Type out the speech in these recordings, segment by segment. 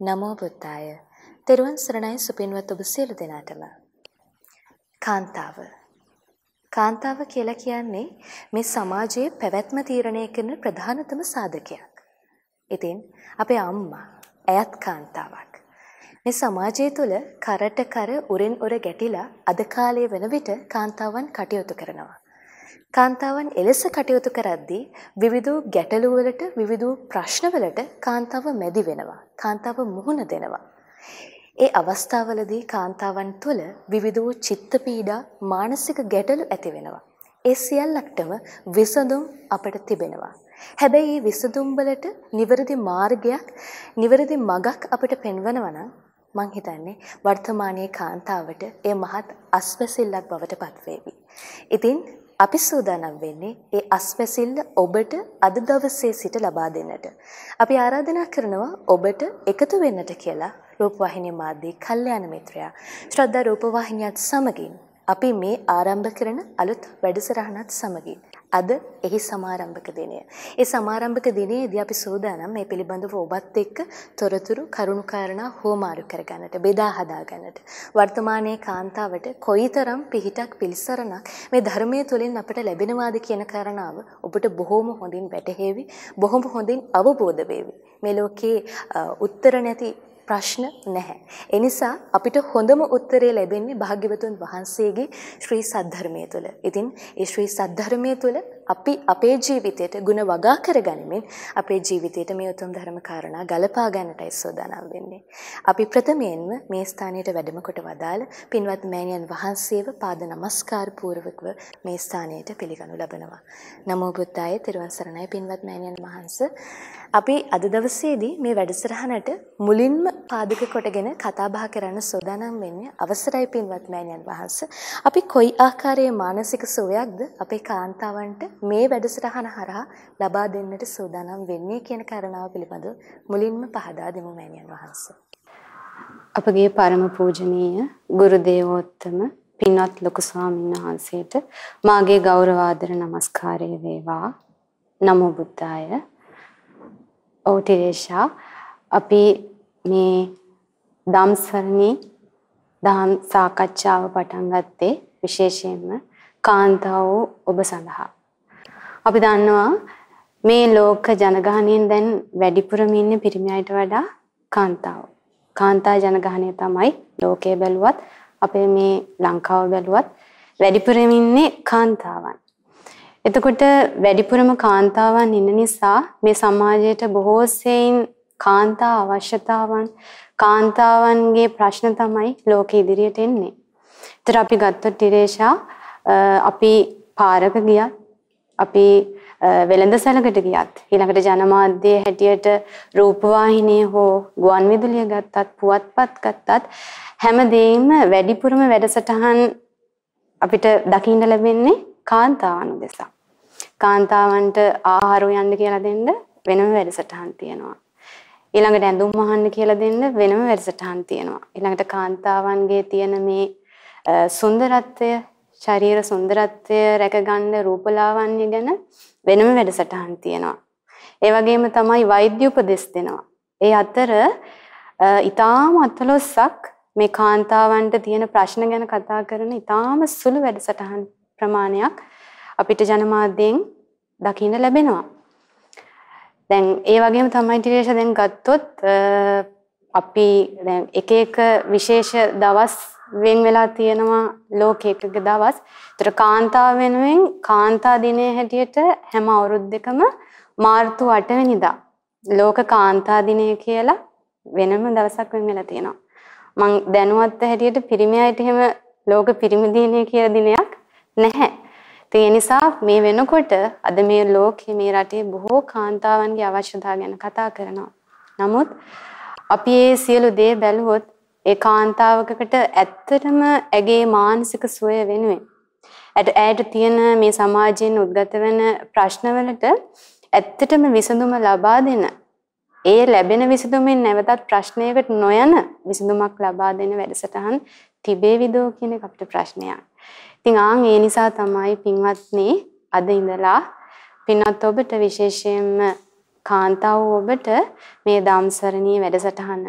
නමෝ බුද්ධාය. තෙරුවන් සරණයි සුපින්වත් ඔබ සියලු දෙනාටම. කාන්තාව. කාන්තාව කියලා කියන්නේ මේ සමාජයේ පැවැත්ම තීරණය කරන ප්‍රධානතම සාධකයක්. ඉතින් අපේ අම්මා ඇයත් කාන්තාවක්. මේ සමාජය තුළ කරට කර උරෙන් උර ගැටිලා අද කාලයේ වන විට කාන්තාවන් කටයුතු කරනවා. කාන්තාවන් එලෙස කටයුතු කරද්දී විවිධ ගැටලු වලට විවිධ ප්‍රශ්න වලට කාන්තාව මැදි වෙනවා. කාන්තාව මුහුණ දෙනවා. ඒ අවස්ථාවලදී කාන්තාවන් තුළ විවිධ වූ චිත්ත පීඩා මානසික ගැටලු ඇති වෙනවා. ඒ සියල්ලක්ටම විසඳුම් අපට තිබෙනවා. හැබැයි මේ විසඳුම් වලට නිවැරදි මාර්ගයක්, නිවැරදි මගක් අපිට පෙන්වනවා නම් මං හිතන්නේ වර්තමානයේ කාන්තාවට එය මහත් අස්වැසිල්ලක් බවට පත්වේවි. ඉතින් අපි සූදානම් වෙන්නේ ඒ අස්වැසිල්ල ඔබට අද දවසේ සිට ලබා දෙන්නට. අපි ආරාධනා කරනවා ඔබට එකතු වෙන්නට කියලා රූපවාහිනී මාධ්‍යයේ කල්යාණ මිත්‍රයා ශ්‍රද්ධා රූපවාහිනියත් සමගින් අපි මේ ආරම්භ කරන අලුත් වැඩසටහනත් සමගින් අද එහි සමාරම්භක දිනය. ඒ සමාරම්භක දිනයේදී අපි සූදානම් මේ පිළිබඳව ඔබත් එක්ක තොරතුරු කරුණු කාරණා හෝමාරු කරගන්නට බෙදා හදා ගන්නට. වර්තමානයේ කාන්තාවට කොයිතරම් පිහිටක් පිළිසරණක් මේ ධර්මයේ තුලින් අපට ලැබෙනවාද කියන කාරණාව ඔබට බොහොම හොඳින් වැටහෙවි. බොහොම හොඳින් අවබෝධ වේවි. මේ ලෝකේ උත්තර නැති ප්‍රශ්න නැහැ. ඒ නිසා අපිට හොඳම උත්තරේ ලැබෙන්නේ භාග්‍යවතුන් වහන්සේගේ ශ්‍රී සද්ධර්මයේ තුල. ඉතින් ඒ ශ්‍රී සද්ධර්මයේ තුල අපි අපේ ජීවිතයට ಗುಣ වගා කරගනිමින් අපේ ජීවිතයට මේ උතුම් ධර්ම කාරණා ගලපා ගන්නටයි සූදානම් වෙන්නේ. අපි ප්‍රථමයෙන්ම මේ ස්ථානයට වැඩම කොට වදාළ පින්වත් මෑණියන් වහන්සේව පාද නමස්කාර පූර්වකව මේ ස්ථානයට පිළිගනු ලබනවා. නමෝ බුද්දාය තෙරුවන් සරණයි පින්වත් මෑණියන් වහන්සේ. අපි අද දවසේදී මේ වැඩසටහනට මුලින්ම පාදක කොටගෙන කතා බහ කරන්න සූදානම් වෙන්නේ අවසරයි පින්වත් මෑණියන් වහන්සේ. අපි කොයි ආකාරයේ මානසික සුවයක්ද අපේ කාන්තාවන්ට මේ වැඩසටහන හරහා ලබා දෙන්නට සූදානම් වෙන්නේ කියන කාරණාව පිළිබඳව මුලින්ම පහදා දෙමු මෑණියන් වහන්සේ. අපගේ ಪರම පූජනීය ගුරු දේවෝත්තම පින්වත් ලොකු ස්වාමීන් වහන්සේට මාගේ ගෞරවාදර නමස්කාරය වේවා. නමෝ බුද්ධාය. ඔව් ටිරේෂා අපි මේ ධම්සරණී දහම් සාකච්ඡාව පටන් ගත්තේ විශේෂයෙන්ම කාන්තාව ඔබ සඳහා. අපි දන්නවා මේ ලෝක ජනගහනයෙන් දැන් වැඩිපුරම ඉන්නේ පිරිමි අයට වඩා කාන්තාව. කාන්තා ජනගහනය තමයි ලෝකයේ බැලුවත් අපේ මේ ලංකාව බැලුවත් වැඩිපුරම ඉන්නේ කාන්තාවන්. එතකොට වැඩිපුරම කාන්තාවන් ඉන්න නිසා මේ සමාජයට බොහෝ සෙයින් කාන්තා අවශ්‍යතාවන් කාන්තාවන්ගේ ප්‍රශ්න තමයි ලෝක ඉදිරියට එන්නේ. ඒතර අපි ගත්තොත් ටිරේෂා අපි පාරක ගියත් අපි වෙළඳසැලකට ගියත් ඊළඟට ජනමාධ්‍යයේ හැටියට රූපවාහිනිය හෝ ගුවන් විදුලිය ගත්තත් පුවත්පත් ගත්තත් හැමදේම වැඩිපුරම වැඩසටහන් අපිට දකින්න ලැබෙන්නේ කාන්තාවන් උදෙසා. කාන්තාවන්ට ආහාර යන්න කියලා දෙන්න වෙනම වැඩසටහන් තියෙනවා. ඊළඟට ඇඳුම් වහන්න කියලා දෙන්න වෙනම වැඩසටහන් තියෙනවා. ඊළඟට කාන්තාවන්ගේ තියෙන මේ සුන්දරත්වය, ශරීර සුන්දරත්වය රැකගන්න රූපලාවන්‍ය ගැන වෙනම වැඩසටහන් තියෙනවා. ඒ වගේම තමයි වෛද්‍ය උපදෙස් දෙනවා. ඒ අතර ඊටාම අතලොස්සක් මේ කාන්තාවන්ට තියෙන ප්‍රශ්න ගැන කතා කරන ඊටාම සුළු වැඩසටහන් ප්‍රමාණයක් අපිට ජනමාධ්‍යයෙන් දකින්න ලැබෙනවා. දැන් ඒ වගේම තමයි ටිරේෂ දැන් ගත්තොත් අපි දැන් එක එක විශේෂ දවස් වෙන් වෙලා තියෙනවා ලෝකයක දවස්. ඒතර කාන්තාව වෙනුවෙන් කාන්තා දිනය හැටියට හැම අවුරුද්දකම මාර්තු 8 වෙනිදා ලෝක කාන්තා දිනය කියලා වෙනම දවසක් වෙන් වෙලා තියෙනවා. මං දැනුවත් හැටියට පිරිමි අයට එහෙම ලෝක පිරිමි දිනය කියලා දිනයක් නැහැ. ඒ නිසා මේ වෙනකොට අද මේ ලෝකේ මේ රටේ බොහෝ කාන්තාවන්ගේ අවශ්‍යතාව ගැන කතා කරනවා. නමුත් අපි මේ සියලු දේ බැලුවොත් ඒ කාන්තාවකකට ඇත්තටම ඇගේ මානසික සුවය වෙනුවෙන් ඇයට තියෙන මේ සමාජයෙන් උද්ගත වෙන ප්‍රශ්නවලට ඇත්තටම විසඳුම ලබා දෙන ඒ ලැබෙන විසඳුමෙන් නැවතත් ප්‍රශ්නයකට නොයන විසඳුමක් ලබා දෙන වැඩසටහන් තිබේවිදෝ කියන එක අපිට ප්‍රශ්නයක්. ඉතින් ආන් ඒ නිසා තමයි පින්වත්නි අද ඉඳලා පින්වත් ඔබට විශේෂයෙන්ම කාන්තාව ඔබට මේ ධම්සරණී වැඩසටහන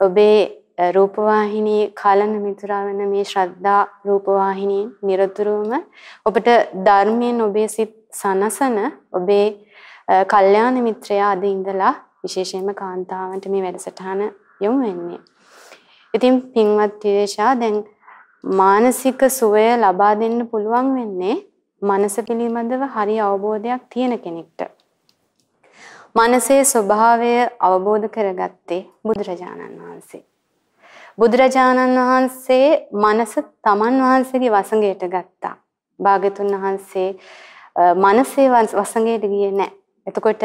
ඔබේ රූපවාහිනී කාලන මිතුරා වෙන මේ ශ්‍රද්ධා රූපවාහිනී නිරතුරුවම ඔබට ධර්මයෙන් ඔබේ සිත් සනසන ඔබේ කල්යාණ මිත්‍රයා අද ඉඳලා විශේෂයෙන්ම කාන්තාවන්ට මේ වැඩසටහන යොමු වෙන්නේ. ඉතින් පින්වත් ත්‍රිදේශා දැන් මානසික සුවය ලබා දෙන්න පුළුවන් වෙන්නේ මනස පිළිබඳව හරි අවබෝධයක් තියෙන කෙනෙක්ට. මනසේ ස්වභාවය අවබෝධ කරගත්තේ බුදුරජාණන් වහන්සේ. බුදුරජාණන් වහන්සේ මනස තමන් වහන්සේගේ වසඟයට ගත්තා. භාගතුන් වහන්සේ මනසේ වසඟයට ගියේ නැහැ. එතකොට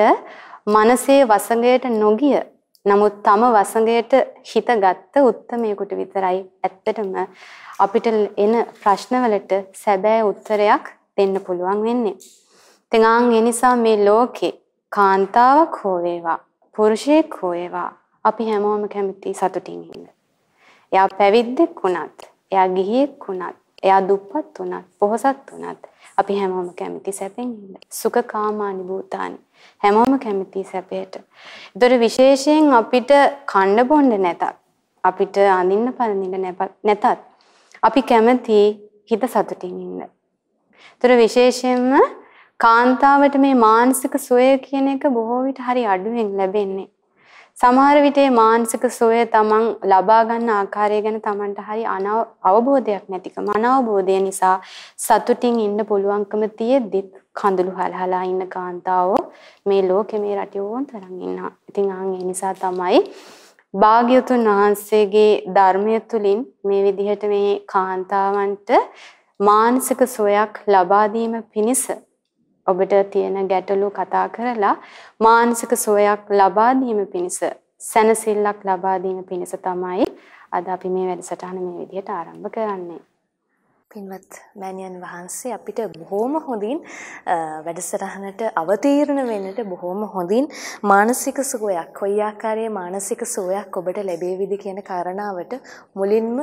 මනසේ වසඟයට නොගිය නමුත් තම වසඟයට හිතගත්ත උත්මයෙකුට විතරයි ඇත්තටම අපිට එන ප්‍රශ්නවලට සැබෑ උත්තරයක් දෙන්න පුළුවන් වෙන්නේ. ඉතින් ආන් ඒ නිසා මේ ලෝකේ කාන්තාවක් හෝ වේවා පුරුෂයෙක් හෝ වේවා අපි හැමෝම කැමති සතුටින් ඉන්න. එයා පැවිද්දෙක් වුණත්, එයා ගිහියෙක් වුණත්, එයා දුප්පත් වුණත්, පොහොසත් වුණත් අපි හැමෝම කැමති සැපෙන් ඉන්න. සුඛ කාමානි භූතානි. හැමෝම කැමති සැපයට. ඒතර විශේෂයෙන් අපිට කන්න බොන්න නැතත්, අපිට අඳින්න පළඳින්න නැතත් අපි කැමති හිත සතුටින් ඉන්න. ඒතර විශේෂයෙන්ම කාන්තාවට මේ මානසික සුවය කියන එක බොහෝ විට හරි අඩුවෙන් ලැබෙන්නේ. සමහර විට මානසික සුවය තමන් ලබා ගන්න ආකාරය ගැන තමන්ට හරි අවබෝධයක් නැතිකම අනවබෝධය නිසා සතුටින් ඉන්න පුළුවන්කම තියෙද්දිත් කඳුළු හලහලා ඉන්න කාන්තාවෝ මේ ලෝකෙ මේ රටේ ඕන් තරම් ඉන්නවා. ඉතින් ආන් ඒ නිසා තමයි භාග්‍යතුන් වහන්සේගේ ධර්මය තුලින් මේ විදිහට මේ කාන්තාවන්ට මානසික සුවයක් ලබා දීම පිණිස ඔබට තියෙන ගැටලු කතා කරලා මානසික සුවයක් ලබා දීම පිණිස සැනසෙල්ලක් ලබා දීම පිණිස තමයි අද අපි මේ වැඩසටහන මේ විදිහට ආරම්භ කරන්නේ. පින්වත් මෑණියන් වහන්සේ අපිට බොහොම හොඳින් වැඩසටහනට අවතීර්ණ වෙන්නට බොහොම හොඳින් මානසික සුවයක් කොයි ආකාරයේ මානසික සුවයක් ඔබට ලැබෙවිද කියන කාරණාවට මුලින්ම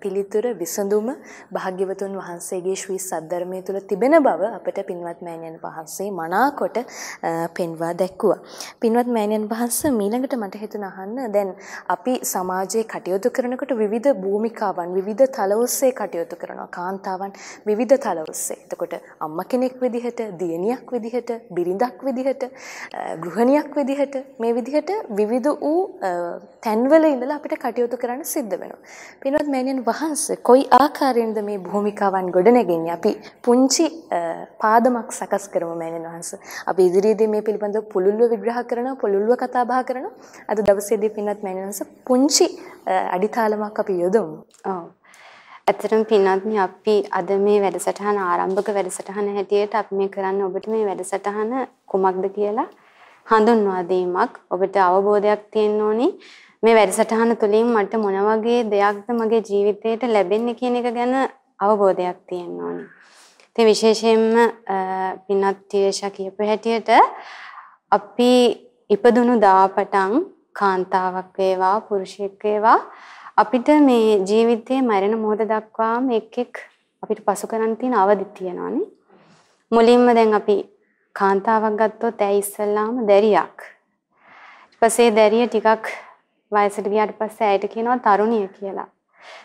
පිළිතුර විසඳුම භාග්‍යවතුන් වහන්සේගේ ශ්‍රී සද්ධර්මයේ තුල තිබෙන බව අපිට පින්වත් මෑණියන් වහන්සේ මනාකොට පෙන්වා දැක්වුවා. පින්වත් මෑණියන් වහන්සේ මීළඟට මට හිතුණ අහන්න දැන් අපි සමාජයේ කටයුතු කරනකොට විවිධ භූමිකාවන් විවිධ තල ඔස්සේ කටයුතු කරනවා. කාන්තාවන් විවිධ තල ඔස්සේ. එතකොට අම්මා කෙනෙක් විදිහට, දියණියක් විදිහට, බිරිඳක් විදිහට, ගෘහණියක් විදිහට මේ විදිහට විවිධ වූ තැන්වල ඉඳලා අපිට කටයුතු කරන්න සිද්ධ වෙනවා. පින්වත් මෑණියන් වහන්සේ කොයි ආකාරයෙන්ද මේ භූමිකාවන් ගොඩනගන්නේ? අපි පුංචි පාදමක් සකස් කරමු මෑණියන් වහන්සේ. අපි ඉදිරියේදී මේ පිළිබඳව පුළුල්ව විග්‍රහ කරනවා, පුළුල්ව කතා බහ කරනවා. අද දවසේදී පින්වත් මෑණියන් වහන්සේ පුංචි අඩිතාලමක් අපි යොදමු. ඔව්. ඇත්තටම පින්වත්නි අපි අද මේ වැඩසටහන ආරම්භක වැඩසටහන හැටියට අපි මේ කරන්න ඔබට මේ වැඩසටහන කුමක්ද කියලා හඳුන්වා දීමක්. ඔබට අවබෝධයක් තියෙන්න ඕනි. මේ වැඩසටහන තුළින් මට මොන වගේ දෙයක්ද මගේ ජීවිතේට ලැබෙන්නේ කියන එක ගැන අවබෝධයක් තියෙන්න ඕනි. ඉතින් විශේෂයෙන්ම පින්වත් තිරේෂා කියපු හැටියට අපි ඉපදුණු දාපටන් කාන්තාවක් වේවා පුරුෂයෙක් වේවා. අපිට මේ ජීවිතයේ මරණ මොහොත දක්වාම එක් එක් අපිට පසු කරන් තියෙන අවදි තියෙනවානේ. මුලින්ම දැන් අපි කාන්තාවක් ගත්තොත් ඇයි ඉස්සල්ලාම දැරියක්. ඊපස්සේ දැරිය ටිකක් වයසට ගියාට පස්සේ ඇයට කියනවා තරුණිය කියලා.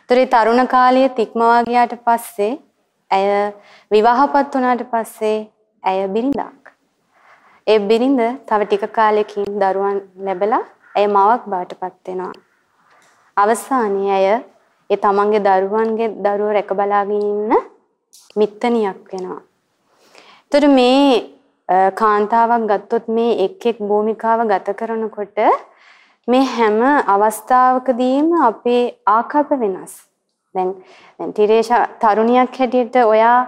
ඒතරේ තරුණ කාලයේ තික්මවා ගියාට පස්සේ ඇය විවාහපත් වුණාට පස්සේ ඇය බිරිඳක්. ඒ බිරිඳ තව ටික කාලෙකින් දරුවන් ලැබලා ඇය මවක් බවට පත් වෙනවා. අවසානයේ අය ඒ තමන්ගේ දරුවන්ගේ දරුවෝ රැක බලාගෙන ඉන්න මිත්තණියක් වෙනවා. ඒතර මේ කාන්තාවක් ගත්තොත් මේ එක් එක් භූමිකාව ගත කරනකොට මේ හැම අවස්ථාවකදීම අපේ ආකල්ප වෙනස්. දැන් දැන් තිරේෂා තරුණියක් හැටියට ඔයා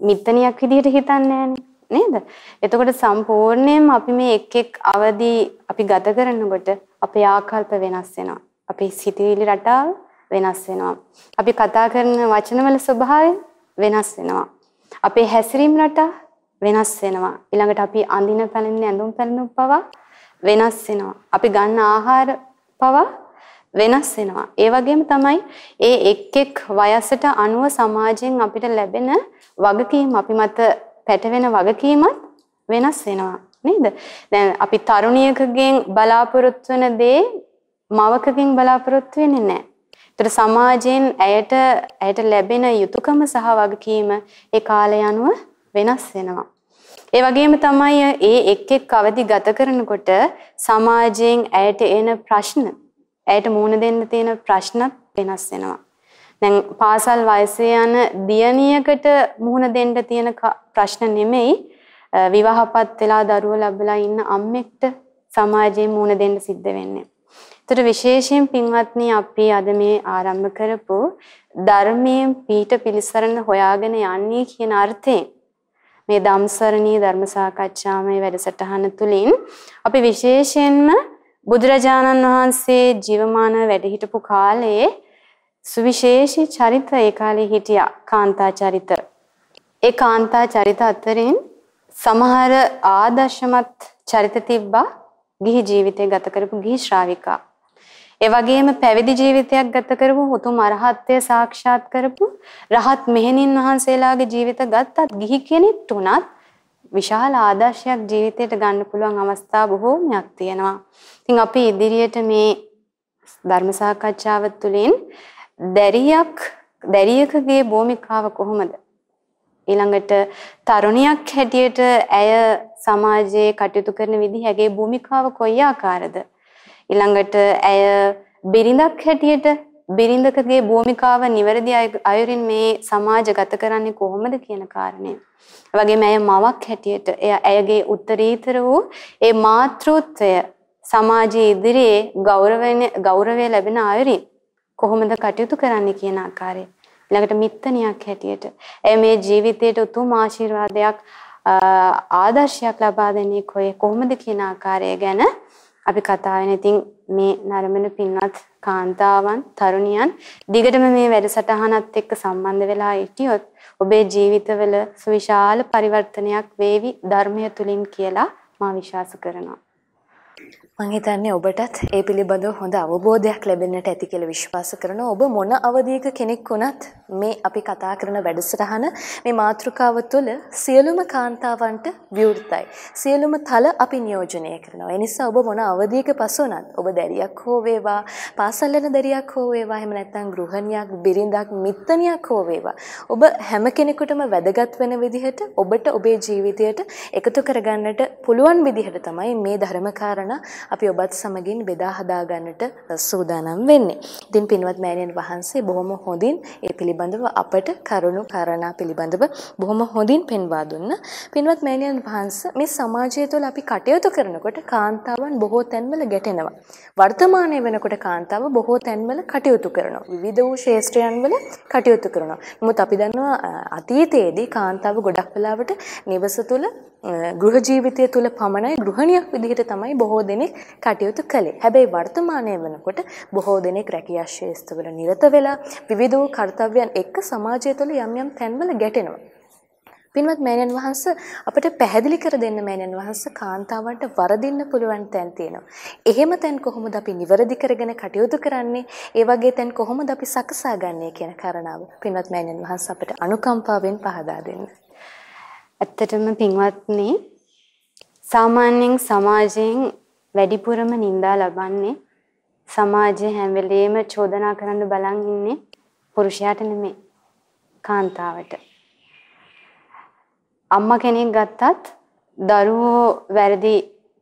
මිත්තණියක් විදිහට හිතන්නේ නේද? එතකොට සම්පූර්ණයෙන්ම අපි මේ එක් එක් අවදි අපි ගත කරනකොට අපේ ආකල්ප වෙනස් වෙනවා. අපේ සිතුවිලි රටාව වෙනස් වෙනවා. අපි කතා කරන වචනවල ස්වභාවය වෙනස් වෙනවා. අපේ හැසිරීම් රටා වෙනස් වෙනවා. ඊළඟට අපි අඳින පැළඳින ඇඳුම් පැළඳුම් පවා වෙනස් වෙනවා. අපි ගන්න ආහාර පවා වෙනස් වෙනවා. ඒ වගේම තමයි ඒ එක් එක් වයසට අනුව සමාජයෙන් අපිට ලැබෙන වගකීම් අපි මත පැටවෙන වගකීමත් වෙනස් වෙනවා. නේද? දැන් අපි තරුණියකගෙන් බලාපොරොත්තු වෙන දේ මවකගෙන් බලාපොරොත්තු වෙන්නේ නැහැ. ඒතර සමාජයෙන් ඇයට ඇයට ලැබෙන යුතුයකම සහ වගකීම ඒ කාලය අනුව වෙනස් වෙනවා. ඒ වගේම තමයි ඒ එක් එක් අවදි ගත කරනකොට සමාජයෙන් ඇයට එන ප්‍රශ්න ඇයට මුහුණ දෙන්න තියෙන ප්‍රශ්නත් වෙනස් වෙනවා. දැන් පාසල් වයසේ යන දියණියකට මුහුණ දෙන්න තියෙන ප්‍රශ්න නෙමෙයි විවාහපත් වෙලා දරුවෝ ලැබලා ඉන්න අම්මෙක්ට සමාජයේ මුහුණ දෙන්න සිද්ධ වෙන්නේ. ඒතර විශේෂයෙන් පින්වත්නි අපි අද මේ ආරම්භ කරපු ධර්මයෙන් පීඨ පිළිසරණ හොයාගෙන යන්නේ කියන අර්ථයෙන් මේ ධම්සරණී ධර්ම සාකච්ඡාමය වැඩසටහන තුලින් අපි විශේෂයෙන්ම බුදුරජාණන් වහන්සේ ජීවමාන වැඩ හිටපු කාලයේ සුවිශේෂී චරිත ඒ කාලේ හිටියා කාන්තා චරිත. ඒ කාන්තා චරිත අතරින් සමහර ආදර්ශමත් චරිත තිබ්බා ගිහි ජීවිතය ගත කරපු ගිහි ශ්‍රාවිකා. ඒ වගේම පැවිදි ජීවිතයක් ගත කරපු උතුම් අරහත්ත්වය සාක්ෂාත් කරපු රහත් මෙහෙණින් වහන්සේලාගේ ජීවිත ගත්තත් ගිහි කෙනෙක්ට උනත් විශාල ආදර්ශයක් ජීවිතයට ගන්න පුළුවන් අවස්ථා බොහෝමයක් තියෙනවා. ඉතින් අපි ඉදිරියට මේ ධර්ම සාකච්ඡාව තුළින් දැරියක් දැරියකගේ භූමිකාව කොහොමද? ඊළඟට තරුණියක් හැටියට ඇය සමාජයේ කටයුතු කරන විදිහ ඇගේ භූමිකාව කොයි ආකාරද? ඊළඟට ඇය බිරිඳක් හැටියට බිරිඳකගේ භූමිකාව නිවැරදි අයුරින් මේ සමාජගත කරන්නේ කොහොමද කියන කාරණය. වගේම ඇය මවක් හැටියට එය ඇයගේ උත්තරීතර වූ ඒ මාතෘත්වය සමාජයේ ඉදිරියේ ගෞරවයෙන් ගෞරවය ලැබෙන අයුරින් කොහොමද කටයුතු කරන්නේ කියන ආකාරය. ඊළඟට මිත්තණියක් හැටියට ඇය මේ ජීවිතයට උතුම් ආශිර්වාදයක් ආදර්ශයක් ලබා දෙන්නේ කොහොමද කියන ආකාරය ගැන අපි කතා වෙන ඉතින් මේ නරඹන පින්වත් කාන්තාවන් තරුණියන් දිගටම මේ වැඩසටහනත් එක්ක සම්බන්ධ වෙලා හිටියොත් ඔබේ ජීවිතවල සුවිශාල පරිවර්තනයක් වේවි ධර්මය තුලින් කියලා මා විශ්වාස කරනවා මං හිතන්නේ ඔබටත් ඒ පිළිබඳව හොඳ අවබෝධයක් ලැබෙන්නට ඇති කියලා විශ්වාස කරනවා. ඔබ මොන අවධියක කෙනෙක් වුණත් මේ අපි කතා කරන වැඩසටහන මේ මාතෘකාව තුළ සියලුම කාන්තාවන්ට විවෘතයි. සියලුම තල අපි නියෝජනය කරනවා. ඒ නිසා ඔබ මොන අවධියක පසු වුණත් ඔබ දැරියක් හෝ වේවා, පාසල් යන දැරියක් හෝ වේවා, එහෙම නැත්නම් ගෘහණියක්, බිරිඳක්, මිත්තණියක් හෝ වේවා. ඔබ හැම කෙනෙකුටම වැදගත් වෙන විදිහට ඔබට ඔබේ ජීවිතයට එකතු කරගන්නට පුළුවන් විදිහට තමයි මේ ධර්මකාරණා අපි ඔබත් සමගින් බෙදා හදා ගන්නට සූදානම් වෙන්නේ. ඉතින් පින්වත් මෑණියන් වහන්සේ බොහොම හොඳින් ඒ පිළිබඳව අපට කරුණු කාරණා පිළිබඳව බොහොම හොඳින් පෙන්වා දුන්න. පින්වත් මෑණියන් වහන්සේ මේ සමාජය තුළ අපි කටයුතු කරනකොට කාන්තාවන් බොහෝ තැන්වල ගැටෙනවා. වර්තමානයේ වෙනකොට කාන්තාව බොහෝ තැන්වල කටයුතු කරනවා. විවිධ වූ ශේෂ්ත්‍රයන් වල කටයුතු කරනවා. නමුත් අපි දන්නවා අතීතයේදී කාන්තාව ගොඩක් වෙලාවට නිවස තුළ ගෘහ ජීවිතය තුළ පමණයි ගෘහණියක් විදිහට තමයි බොහෝ දෙනෙක් කටයුතු කළේ. හැබැයි වර්තමානයේ වෙනකොට බොහෝ දෙනෙක් රැකියා ශාස්ත්‍රවල නිරත වෙලා විවිධ වූ කර්තව්‍යයන් එක්ක සමාජය තුළ යම් යම් තැන්වල ගැටෙනවා. පින්වත් මෑණියන් වහන්සේ අපිට පැහැදිලි කර දෙන්න මෑණියන් වහන්සේ කාන්තාවන්ට වරදින්න පුළුවන් තැන් තියෙනවා. එහෙම තැන් කොහොමද අපි නිවැරදි කරගෙන කටයුතු කරන්නේ? ඒ වගේ තැන් කොහොමද අපි සකසා ගන්නේ කියන කාරණාව පින්වත් මෑණියන් වහන්සේ අපිට අනුකම්පාවෙන් පහදා දෙන්න. ඇත්තටම පින්වත්නි සාමාන්‍යයෙන් සමාජයෙන් වැඩිපුරම නිඳා ලබන්නේ සමාජය හැම වෙලේම චෝදනා කරන්න බලන් ඉන්නේ පුරුෂයාට නෙමෙයි කාන්තාවට. අම්මා කෙනෙක් ගත්තත් දරුවෝ වැරදි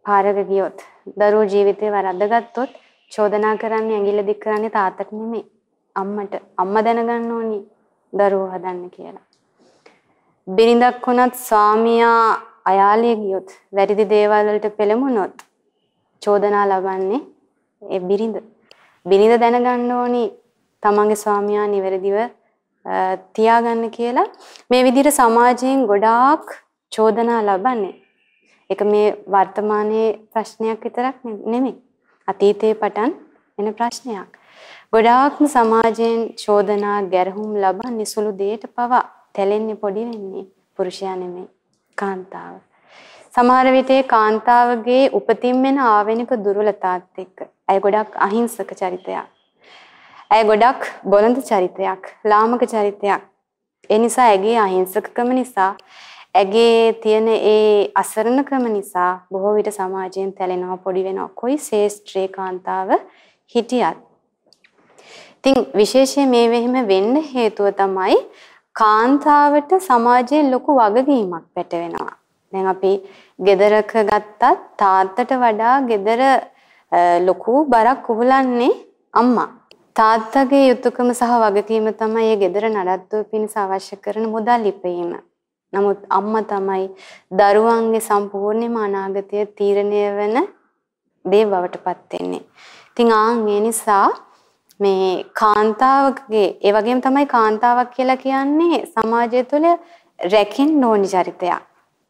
පාරක ගියොත් දරුවෝ ජීවිතේ වරද්දගත්තොත් චෝදනා කරන්නේ ඇඟිල්ල දික් කරන්නේ තාත්තට නෙමෙයි අම්මට. අම්මා දැනගන්න ඕනි දරුවෝ හදන්න කියලා. බිරිඳක් වුණත් ස්වාමියා අයාලේ ගියොත් වැරදි දේවල් වලට පෙළඹුණොත් චෝදනා ලබන්නේ ඒ බිරිඳ. බිරිඳ දැනගන්න ඕනි තමන්ගේ ස්වාමියා නිවැරදිව තියාගන්න කියලා මේ විදිහට සමාජයෙන් ගොඩාක් චෝදනා ලබන්නේ. ඒක මේ වර්තමානයේ ප්‍රශ්නයක් විතරක් නෙමෙයි. අතීතයේ පටන් එන ප්‍රශ්නයක්. ගොඩාක්ම සමාජයෙන් චෝදනා ගැරහුම් ලබන්නේ සුළු දෙයට පවා තැලෙන්නේ පොඩි වෙන්නේ පුරුෂයා නෙමෙයි කාන්තාව. සමහර විටේ කාන්තාවගේ උපතින් වෙන ආවෙනික දුර්වලතාවත් එක්ක ඇය ගොඩක් අහිංසක චරිතයක්. ඇය ගොඩක් බොළඳ චරිතයක්, ලාමක චරිතයක්. ඒ නිසා ඇගේ අහිංසකකම නිසා ඇගේ තියෙන ඒ අසරණකම නිසා බොහෝ විට සමාජයෙන් තැලෙනවා පොඩි වෙනවා. කොයි ශේෂ්ත්‍රේ කාන්තාව හිටියත්. ඉතින් විශේෂයෙන් මේ වෙහිම වෙන්න හේතුව තමයි කාන්තාවට සමාජයේ ලොකු වගකීමක් පැටවෙනවා. දැන් අපි ගෙදරක ගත්තත් තාත්තට වඩා ගෙදර ලොකු බරක් උහුලන්නේ අම්මා. තාත්තගේ යුතුයකම සහ වගකීම තමයි ඒ ගෙදර නඩත්තුව පිණිස අවශ්‍ය කරන මුදල් ඉපයීම. නමුත් අම්මා තමයි දරුවන්ගේ සම්පූර්ණම අනාගතය තීරණය වෙන දේ බවට පත් වෙන්නේ. ඉතින් ආන් ඒ නිසා මේ කාන්තාවකගේ ඒ වගේම තමයි කාන්තාවක් කියලා කියන්නේ සමාජය තුළ රැකෙන්න ඕනි චරිතයක්.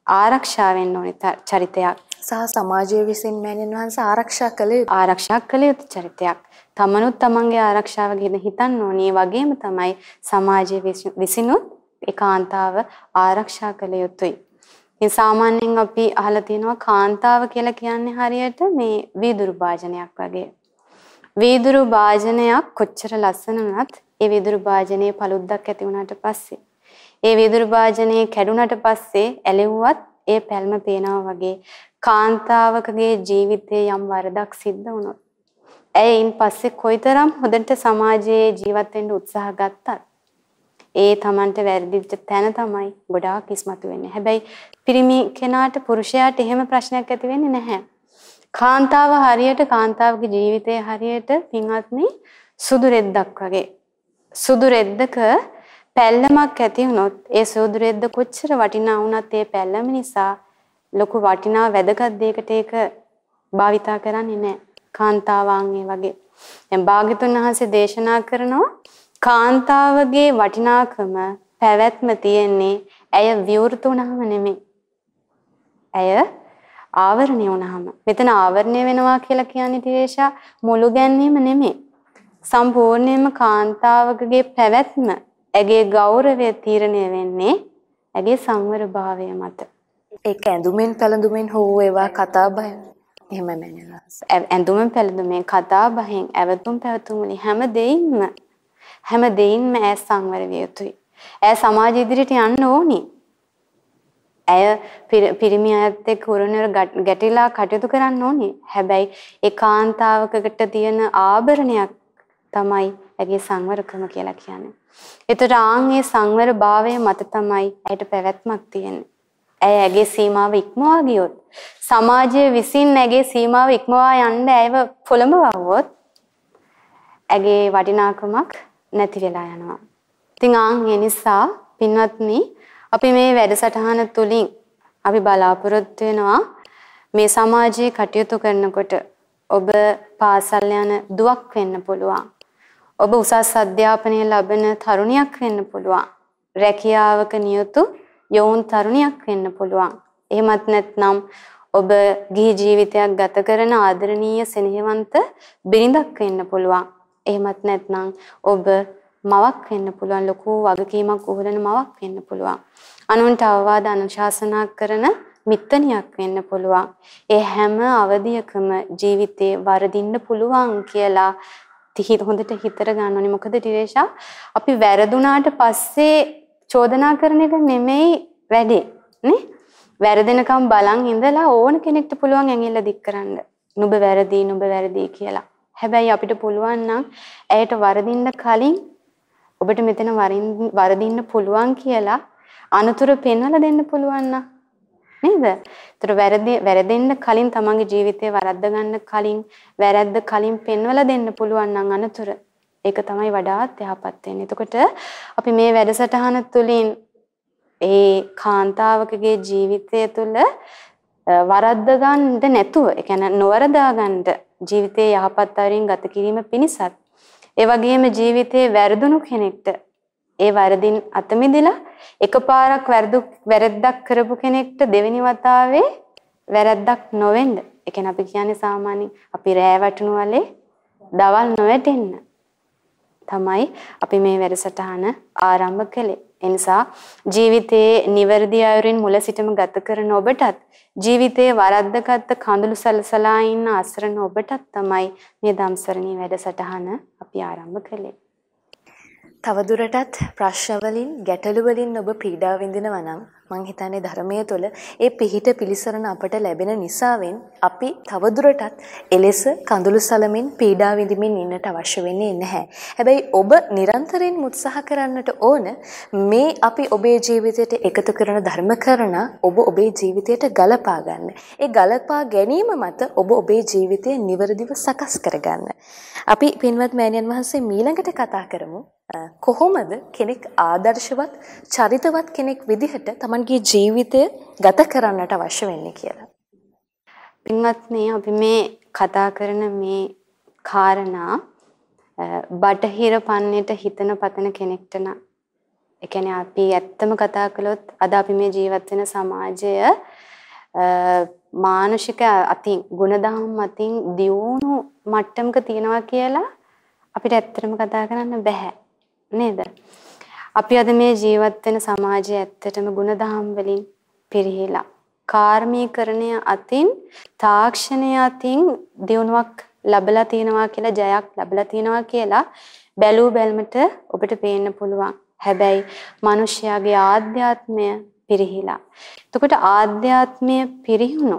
ආරක්ෂා වෙන්න ඕනි චරිතයක්. සහ සමාජය විසින් මෑණියන් වහන්සේ ආරක්ෂා කළ යුතු ආරක්ෂා කළ යුතු චරිතයක්. තමනුත් තමන්ගේ ආරක්ෂාව ගැන හිතන්න ඕනේ. වගේම තමයි සමාජයේ විසිනුත් ඒකාන්තාව ආරක්ෂා කළ යුතුයි. ඉතින් සාමාන්‍යයෙන් අපි අහලා තියෙනවා කාන්තාව කියලා කියන්නේ හරියට මේ වීදුරු භාජනයක් වගේ. වීදුරු භාජනයක් කොච්චර ලස්සන වුණත් ඒ වීදුරු භාජනයේ paluddක් ඇති වුණාට පස්සේ ඒ වීදුරු භාජනයේ කැඩුනට පස්සේ ඇලෙව්වත් ඒ පැල්ම පේනවා වගේ කාන්තාවකගේ ජීවිතයේ යම් වරදක් සිද්ධ වුණොත් ඇයින් පස්සේ කොයිතරම් හොඳට සමාජයේ ජීවත් වෙන්න උත්සාහ ගත්තත් ඒ Tamanට වැරදිච්ච තැන තමයි ගොඩාක් ඉස්මතු වෙන්නේ. හැබැයි පිරිමි කෙනාට පුරුෂයාට එහෙම ප්‍රශ්නයක් ඇති වෙන්නේ නැහැ. කාන්තාව හරියට කාන්තාවගේ ජීවිතය හරියට පින්වත්නි සුදු රෙද්දක් වගේ. සුදු රෙද්දක පැල්ලමක් ඇති වුණොත් ඒ සුදු රෙද්ද කොච්චර වටිනා වුණත් ඒ පැල්ලම නිසා ලොකු වටිනා වැදගත් දෙයකට ඒක භාවිතා කරන්නේ නැහැ. කාන්තාවන් වගේ. දැන් භාග්‍යතුන් වහන්සේ දේශනා කරනවා කාන්තාවගේ වටිනාකම පැවැත්ම තියෙන්නේ ඇය විවෘත වුණාම නෙමෙයි. ඇය ආවරණය වුණාම. මෙතන ආවරණය වෙනවා කියලා කියන්නේ තිරේෂා මුළු ගැන්වීම නෙමෙයි. සම්පූර්ණයෙන්ම කාන්තාවකගේ පැවැත්ම ඇගේ ගෞරවය තීරණය වෙන්නේ ඇගේ සංවරභාවය මත. ඒක ඇඳුමෙන් පැළඳුමෙන් හෝ ඒවා කතා බය එහෙම මැනෙනවා. ඇඳුම පැළඳුමෙන් කතා බහෙන් ඇවතුම් පැවතුම් වලින් හැම දෙයින්ම හැම දෙයින්ම ඈ සංවර විය යුතුයි. ඈ සමාජ ඉදිරියට යන්න ඕනි. ඇය පිරිමි අයත් එක්ක උරුණර ගැටිලා කටයුතු කරන්න ඕනි. හැබැයි ඒකාන්තාවකකට තියෙන ආභරණයක් තමයි ඇගේ සංවරකම කියලා කියන්නේ. ඒතර ආන් ඒ සංවර භාවය මත තමයි ඇයට පැවැත්මක් තියෙන්නේ. ඇය ඇගේ සීමාව ඉක්මවා ගියොත් සමාජය විසින් ඇගේ සීමාව ඉක්මවා යන්න ඇයව පොළඹවුවොත් ඇගේ වටිනාකමක් නැති වෙලා යනවා. ඉතින් ආන් ඒ නිසා පින්වත්නි අපි මේ වැඩසටහන තුලින් අපි බලාපොරොත්තු වෙනවා මේ සමාජයේ කටයුතු කරනකොට ඔබ පාසල් යන දුවක් වෙන්න පුළුවන්. ඔබ උසස් අධ්‍යාපනය ලබන තරුණියක් වෙන්න පුළුවන්. රැකියාවක නියුතු යෝන් තරුණියක් වෙන්න පුළුවන්. එහෙමත් නැත්නම් ඔබ ගිහි ජීවිතයක් ගත කරන ආදරණීය සෙනෙහවන්ත බිරිඳක් වෙන්න පුළුවන්. එහෙමත් නැත්නම් ඔබ මවක් වෙන්න පුළුවන් ලොකු වගකීමක් උහුලන මවක් වෙන්න පුළුවන්. අනුන්ට අවවාද අනුශාසනා කරන මිත්තණියක් වෙන්න පුළුවන්. ඒ හැම අවධියකම ජීවිතේ වරදින්න පුළුවන් කියලා තිහි හොඳට හිතර ගන්න ඕනේ. මොකද ටිරේෂා අපි වැරදුනාට පස්සේ චෝදනා කරන එක නෙමෙයි වැඩේ නේ වැරදෙනකම් බලන් ඉඳලා ඕන කෙනෙක්ට පුළුවන් ඇඟිල්ල දික් කරන්න නුඹ වැරදි නුඹ වැරදි කියලා හැබැයි අපිට පුළුවන් නම් ඇයට වරදින්න කලින් ඔබට මෙතන වරදින්න පුළුවන් කියලා අනතුරු පෙන්වලා දෙන්න පුළුවන් නේද? ඒතර වැරදි වැරදෙන්න කලින් තමන්ගේ ජීවිතේ වරද්ද ගන්න කලින් වැරද්ද කලින් පෙන්වලා දෙන්න පුළුවන් නම් අනතුරු ඒක තමයි වඩාත් යහපත් වෙන්නේ. එතකොට අපි මේ වැඩසටහන තුළින් ඒ කාන්තාවකගේ ජීවිතය තුළ වරද්ද ගන්න නැතුව, ඒ කියන්නේ නොවරදා ගන්න ජීවිතයේ යහපත් අයුරින් ගත කිරීම පිණිසත් ඒ වගේම ජීවිතයේ වැරදුණු කෙනෙක්ට ඒ වරදින් අත මිදලා එකපාරක් වැරදු වැරද්දක් කරපු කෙනෙක්ට දෙවෙනි වතාවේ වැරද්දක් නොවෙන්න. ඒ කියන්නේ අපි කියන්නේ සාමාන්‍යයෙන් අපි රෑ වැටුණු වලේ දවල් නොවැටෙන්න. තමයි අපි මේ වැඩසටහන ආරම්භ කළේ. ඒ නිසා ජීවිතයේ නිවැරදි අයුරින් මුල සිටම ගත කරන ඔබටත් ජීවිතයේ වරද්දගත් කඳුළු සලසලා ඉන්න අසරණ ඔබටත් තමයි මේ ධම්සරණී වැඩසටහන අපි ආරම්භ කළේ. තවදුරටත් ප්‍රශ්න වලින් ගැටලු වලින් ඔබ පීඩා විඳිනවා නම් මං හිතන්නේ ධර්මයේ තුළ ඒ පිහිට පිලිසරණ අපට ලැබෙන නිසාවෙන් අපි තවදුරටත් එලෙස කඳුළු සලමින් පීඩා විඳිමින් ඉන්නට අවශ්‍ය වෙන්නේ නැහැ. හැබැයි ඔබ නිරන්තරයෙන් උත්සාහ කරන්නට ඕන මේ අපි ඔබේ ජීවිතයට එකතු කරන ධර්ම කරන ඔබ ඔබේ ජීවිතයට ගලපා ගන්න. ඒ ගලපා ගැනීම මත ඔබ ඔබේ ජීවිතය නිවැරදිව සකස් කරගන්න. අපි පින්වත් මෑණියන් වහන්සේ මීළඟට කතා කරමු කොහොමද කෙනෙක් ආදර්ශවත් චරිතවත් කෙනෙක් විදිහට Tamanගේ ජීවිතය ගත කරන්නට අවශ්‍ය වෙන්නේ කියලා. පින්වත්නි අපි මේ කතා කරන මේ කාරණා බටහිර පන්නේට හිතන පතන කෙනෙක්ට නම් ඒ කියන්නේ අපි ඇත්තම කතා කළොත් අද අපි මේ ජීවත් වෙන සමාජය මානසික අතින් ගුණධම් අතින් දියුණු මට්ටමක තියෙනවා කියලා අපිට ඇත්තටම කතා කරන්න බෑ. නේද? අපි අද මේ ජීවත් වෙන සමාජය ඇත්තටම ಗುಣධම් වලින් පිරිහිලා කාර්මීකරණය අතින් තාක්ෂණය අතින් දියුණුවක් ලැබලා තියෙනවා කියලා ජයක් ලැබලා තියෙනවා කියලා බැලූ බැල්මට ඔබට පේන්න පුළුවන්. හැබැයි මිනිස්යාගේ ආධ්‍යාත්මය පිරිහිලා. එතකොට ආධ්‍යාත්මය පිරිහුණු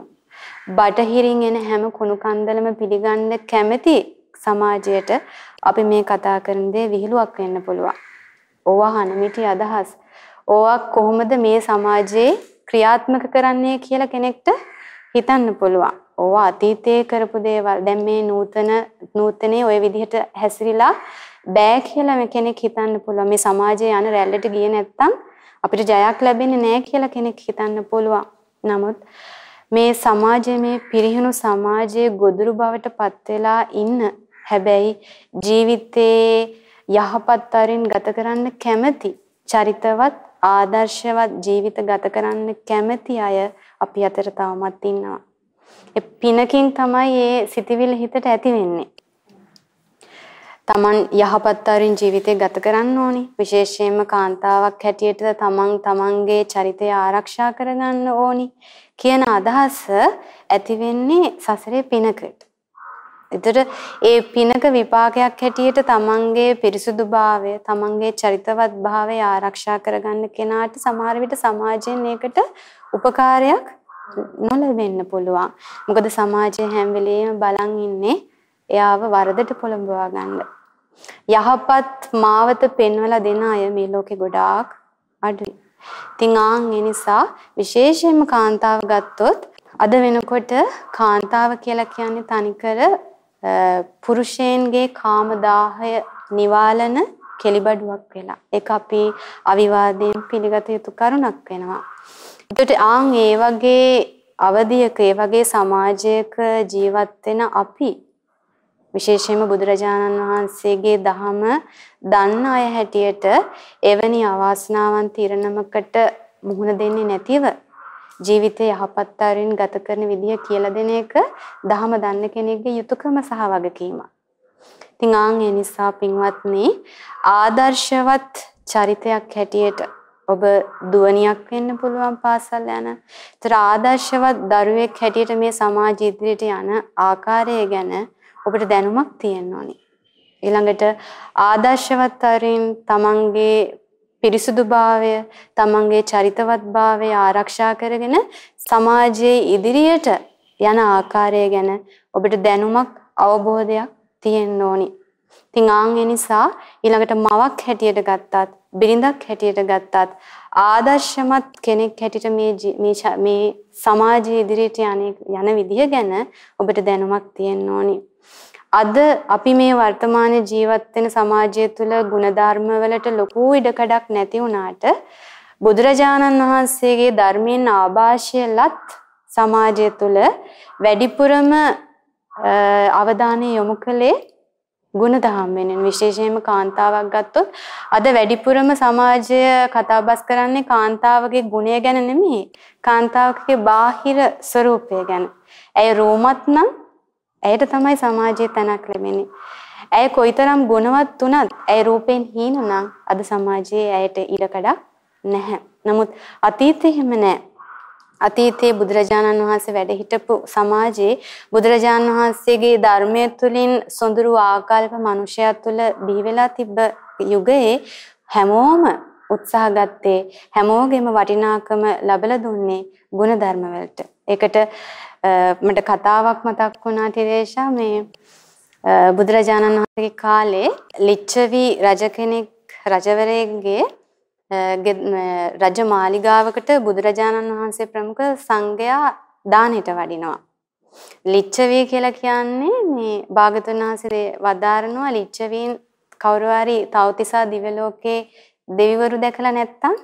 බටහිරින් එන හැම කුණු කන්දලම පිළිගන්න කැමැති සමාජයට අපි මේ කතා කරන දේ විහිළුවක් වෙන්න පුළුවන්. ඕවා හනමිටි අදහස්. ඕවා කොහොමද මේ සමාජයේ ක්‍රියාත්මක කරන්නේ කියලා කෙනෙක්ට හිතන්න පුළුවන්. ඕවා අතීතයේ කරපු දේවල් දැන් මේ නූතන නූතනේ ওই විදිහට හැසිරීලා බෑ කියලා කෙනෙක් හිතන්න පුළුවන්. මේ සමාජයේ යන රැල්ලට ගියේ නැත්තම් අපිට ජයක් ලැබෙන්නේ නැහැ කියලා කෙනෙක් හිතන්න පුළුවන්. නමුත් මේ සමාජයේ මේ පිරිහුණු සමාජයේ ගොදුරු බවට පත් වෙලා ඉන්න හැබැයි ජීවිතේ යහපත් අරින් ගත කරන්න කැමති චරිතවත් ආදර්ශවත් ජීවිත ගත කරන්න කැමති අය අපි අතර තවමත් ඉන්නවා. ඒ පිනකින් තමයි මේ සිතිවිල්ල හිතට ඇති වෙන්නේ. තමන් යහපත් අරින් ජීවිතය ගත කරන්න ඕනි. විශේෂයෙන්ම කාන්තාවක් හැටියට තමන් තමන්ගේ චරිතය ආරක්ෂා කරගන්න ඕනි කියන අදහස ඇති වෙන්නේ සසරේ පිනකට. එතකොට ඒ පිනක විපාකයක් හැටියට තමන්ගේ පිරිසුදුභාවය, තමන්ගේ චරිතවත් භාවය ආරක්ෂා කරගන්න කෙනාට සමහර විට සමාජයෙන් ඒකට උපකාරයක් නොලැබෙන්න පුළුවන්. මොකද සමාජය හැම වෙලෙම බලන් ඉන්නේ එයාව වරදට පොළඹවා ගන්න. යහපත් මාවත පෙන්වලා දෙන අය මේ ලෝකේ ගොඩාක් අඩුයි. ඉතින් ආන් ඒ නිසා විශේෂයෙන්ම කාන්තාව ගත්තොත් අද වෙනකොට කාන්තාව කියලා කියන්නේ තනිකර පුරුෂයන්ගේ කාමදාහය නිවාලන කෙලිබඩුවක් වෙලා. ඒක අපි අවිවාදයෙන් පිළිගත යුතු කරුණක් වෙනවා. එතකොට ආන් ඒ වගේ අවධියක ඒ වගේ සමාජයක ජීවත් වෙන අපි විශේෂයෙන්ම බුදුරජාණන් වහන්සේගේ දහම දන්න අය හැටියට එවැනි අවාසනාවන්ත ඉරණමකට මුහුණ දෙන්නේ නැතිව ජීවිතය යහපත් ආරින් ගත කරන විදිය කියලා දෙන එක දහම දන්න කෙනෙක්ගේ යුතුයකම සහ වගකීමක්. ඉතින් ආන් ඒ නිසා පින්වත්නි ආදර්ශවත් චරිතයක් හැටියට ඔබ දුවනියක් වෙන්න පුළුවන් පාසල් යන. ඒතර ආදර්ශවත් දරුවෙක් හැටියට මේ සමාජ ඉදිරියට යන ආකාරය ගැන ඔබට දැනුමක් තියෙන්න ඕනි. ඊළඟට ආදර්ශවත් අරින් තමන්ගේ පිරිසුදුභාවය තමන්ගේ චරිතවත්භාවය ආරක්ෂා කරගෙන සමාජයේ ඉදිරියට යන ආකාරය ගැන ඔබට දැනුමක් අවබෝධයක් තියෙන්න ඕනි. ඉතින් ආන් ඒ නිසා ඊළඟට මවක් හැටියට ගත්තත් බිරිඳක් හැටියට ගත්තත් ආදර්ශමත් කෙනෙක් හැටියට මේ මේ මේ සමාජයේ ඉදිරියට යන විදිය ගැන ඔබට දැනුමක් තියෙන්න ඕනි. අද අපි මේ වර්තමාන ජීවත් වෙන සමාජය තුළ ಗುಣධර්ම වලට ලොකු ඉඩකඩක් නැති වුණාට බුදුරජාණන් වහන්සේගේ ධර්මයෙන් ආభాෂයලත් සමාජය තුළ වැඩිපුරම අවධානය යොමු කළේ ගුණදහම් වෙනෙන් විශේෂයෙන්ම කාන්තාවක් ගත්තොත් අද වැඩිපුරම සමාජය කතාබස් කරන්නේ කාන්තාවගේ ගුණය ගැන නෙමෙයි කාන්තාවකගේ බාහිර ස්වરૂපය ගැන. ඇය රෝමත් නම් ඇයට තමයි සමාජයේ තැනක් ලැබෙන්නේ. ඇය කොයිතරම් ගුණවත් වුණත් ඇය රූපෙන් හීන නම් අද සමාජයේ ඇයට ඉඩකඩක් නැහැ. නමුත් අතීතේ එහෙම නැහැ. අතීතයේ බුදුරජාණන් වහන්සේ වැඩ හිටපු සමාජයේ බුදුරජාණන් වහන්සේගේ ධර්මය තුළින් සොඳුරු ආකල්ප මනුෂ්‍යයා තුළ බිහි වෙලා තිබ්බ යුගයේ හැමෝම උත්සාහ ගත්තේ හැමෝගෙම වටිනාකම ලැබලා දුන්නේ ಗುಣධර්ම වලට. ඒකට මට කතාවක් මතක් වුණා තිරේෂා මේ බුදුරජාණන් වහන්සේගේ කාලේ ලිච්ඡවි රජ කෙනෙක් රජවරයෙක්ගේ රජ මාලිගාවකට බුදුරජාණන් වහන්සේ ප්‍රමුඛ සංඝයා දානෙට වඩිනවා. ලිච්ඡවි කියලා කියන්නේ මේ භාගතුන් වහන්සේ වදාරනවා ලිච්ඡවීන් කවුරු හරි තවතිසා දිව්‍ය ලෝකේ දෙවිවරු දැකලා නැත්තම්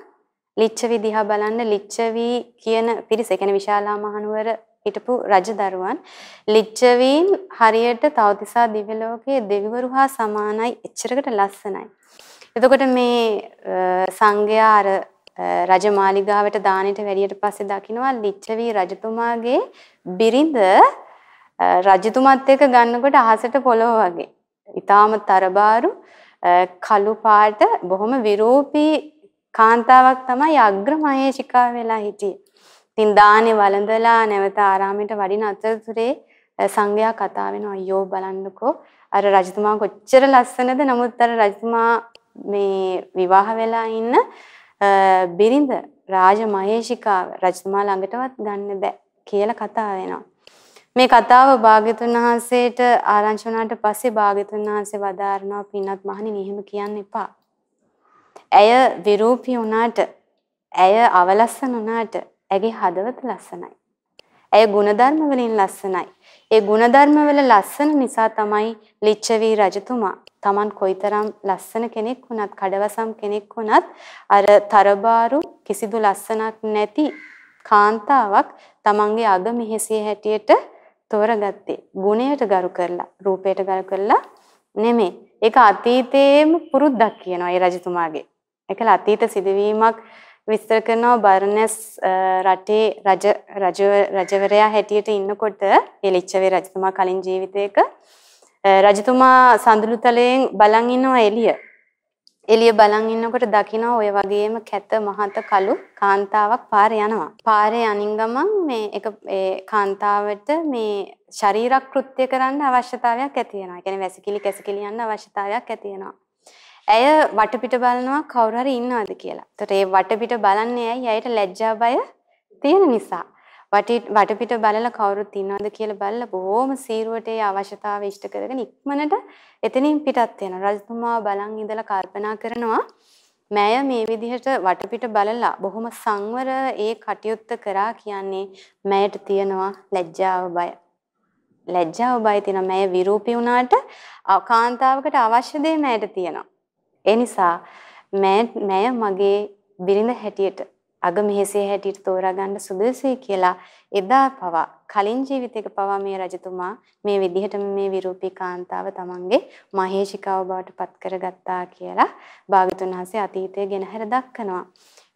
ලිච්ඡවි දිහා බලන්න ලිච්ඡවි කියන පිරිස, ඒ කියන්නේ විශාලා මහනුවර හිටපු රජදරුවන් ලිච්ඡවීන් හරියට තවතිසා දිව්‍ය ලෝකයේ දෙවිවරු හා සමානයි එච්චරකට ලස්සනයි. එතකොට මේ සංඝයා අර රජමාලිගාවට දානෙට වැඩියට පස්සේ දකින්නවා ලිච්ඡවි රජතුමාගේ බිරිඳ රජතුමත් එක්ක ගන්නකොට අහසට පොළොව වගේ. ඊටාම තරබාරු කළු පාට බොහොම විරූපී කාන්තාවක් තමයි අග්‍රමහේෂිකා වෙලා හිටියේ. ඉතින් දානේ වළඳලා නැවත ආරාමයට වඩින අතරතුරේ සංඝයා කතා වෙනවා අයියෝ බලන්නකෝ අර රජතුමා කොච්චර ලස්සනද නමුත් අර රජතුමා මේ විවාහ වෙලා ඉන්න බිරිඳ රාජ මහේෂිකාව රජතුමා ළඟටවත් ගන්න බෑ කියලා කතා වෙනවා. මේ කතාව භාග්‍යතුන් වහන්සේට ආරංචි වුණාට පස්සේ භාග්‍යතුන් වහන්සේ වදාරනවා පින්වත් මහණෙනි එහෙම කියන්න එපා. ඇය විරූපී වුණාට ඇය අවලස්සන වුණාට ඇගේ හදවත ලස්සනයි. ඇය ಗುಣධර්ම වලින් ලස්සනයි. ඒ ಗುಣධර්ම වල ලස්සන නිසා තමයි ලිච්ඡවි රජතුමා Taman කොයිතරම් ලස්සන කෙනෙක් වුණත්, කඩවසම් කෙනෙක් වුණත් අර තරබාරු කිසිදු ලස්සනක් නැති කාන්තාවක් Tamanගේ අග මෙහෙසිය හැටියට තෝරගත්තේ. ගුණයට ගරු කරලා, රූපයට ගරු කරලා නෙමෙයි. ඒක අතීතයේම පුරුද්දක් කියනවා ඒ රජතුමාගේ. ඒකල අතීත සිදුවීමක් විස්තර කරනවා බර්නස් රටේ රජ රජ රජවරයා හැටියට ඉන්නකොට එලිච්චවේ රජතුමා කලින් ජීවිතයක රජතුමා සඳුළුතලයෙන් බලන් ඉන්නවා එළිය. එළිය බලන් ඉන්නකොට දකිනවා ඔය වගේම කැත මහත කළු කාන්තාවක් පාරේ යනවා. පාරේ අනින් ගමන් මේ එක ඒ කාන්තාවට මේ ශරීරක් කෘත්‍ය කරන්න අවශ්‍යතාවයක් ඇති වෙනවා. ඒ කියන්නේ වැසිකිලි කැසිකිලි යන්න අවශ්‍යතාවයක් ඇති වෙනවා. ඇය වටපිට බලනවා කවුරු හරි ඉන්නවද කියලා. ඒතට ඒ වටපිට බලන්නේ ඇයි? ඇයට ලැජ්ජා බය තියෙන නිසා. වටපිට බලලා කවුරුත් ඉන්නවද කියලා බලලා බොහොම සීරුවට ඒ අවශ්‍යතාවය ඉෂ්ට කරගෙන ඉක්මනට එතනින් පිටත් වෙනවා. රජතුමා බලන් ඉඳලා කල්පනා කරනවා මෑය මේ විදිහට වටපිට බලලා බොහොම සංවර ඒ කටයුත්ත කරා කියන්නේ මෑයට තියනවා ලැජ්ජාව බය. ලැජ්ජාව බය තියෙන මෑය විරූපී වුණාට කාන්තාවකට අවශ්‍ය දේ මෑයට තියෙනවා. ඒ නිසා මෑ මගේ බිරිඳ හැටියට අග මෙහෙසේ හැටියට තෝරාගන්න සුදුසුයි කියලා එදා පවා කලින් ජීවිතයක පවා මේ රජතුමා මේ විදිහටම මේ විරූපී කාන්තාව තමන්ගේ මහේෂිකාව බවට පත් කරගත්තා කියලා භාගතුන් වහන්සේ අතීතය ගෙනහැර දක්වනවා.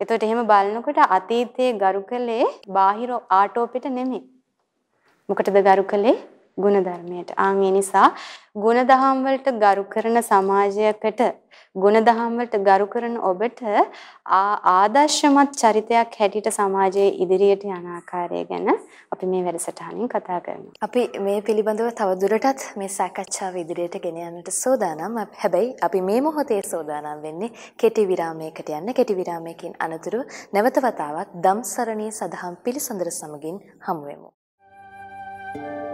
එතකොට එහෙම බලනකොට අතීතයේ ගරු කළේ බාහිර ආටෝපෙට නෙමෙයි. මොකටද ගරු ගුණධර්මයට. ආන් ඒ නිසා ගුණධම් වලට ගරු කරන සමාජයකට ගුණධම් වලට ගරු කරන ඔබට ආදර්ශමත් චරිතයක් හැටියට සමාජයේ ඉදිරියට යන ආකාරය ගැන අපි මේ වැඩසටහනින් කතා කරමු. අපි මේ පිළිබඳව තවදුරටත් මේ සාකච්ඡාව ඉදිරියට ගෙන යන්නට සෝදානම්. හැබැයි අපි මේ මොහොතේ සෝදානම් වෙන්නේ කෙටි විරාමයකට යන්න. කෙටි විරාමයකින් අනතුරු නැවත වතාවක් ධම්සරණී සදහම් පිළිසඳර සමගින් හමු වෙමු. thank you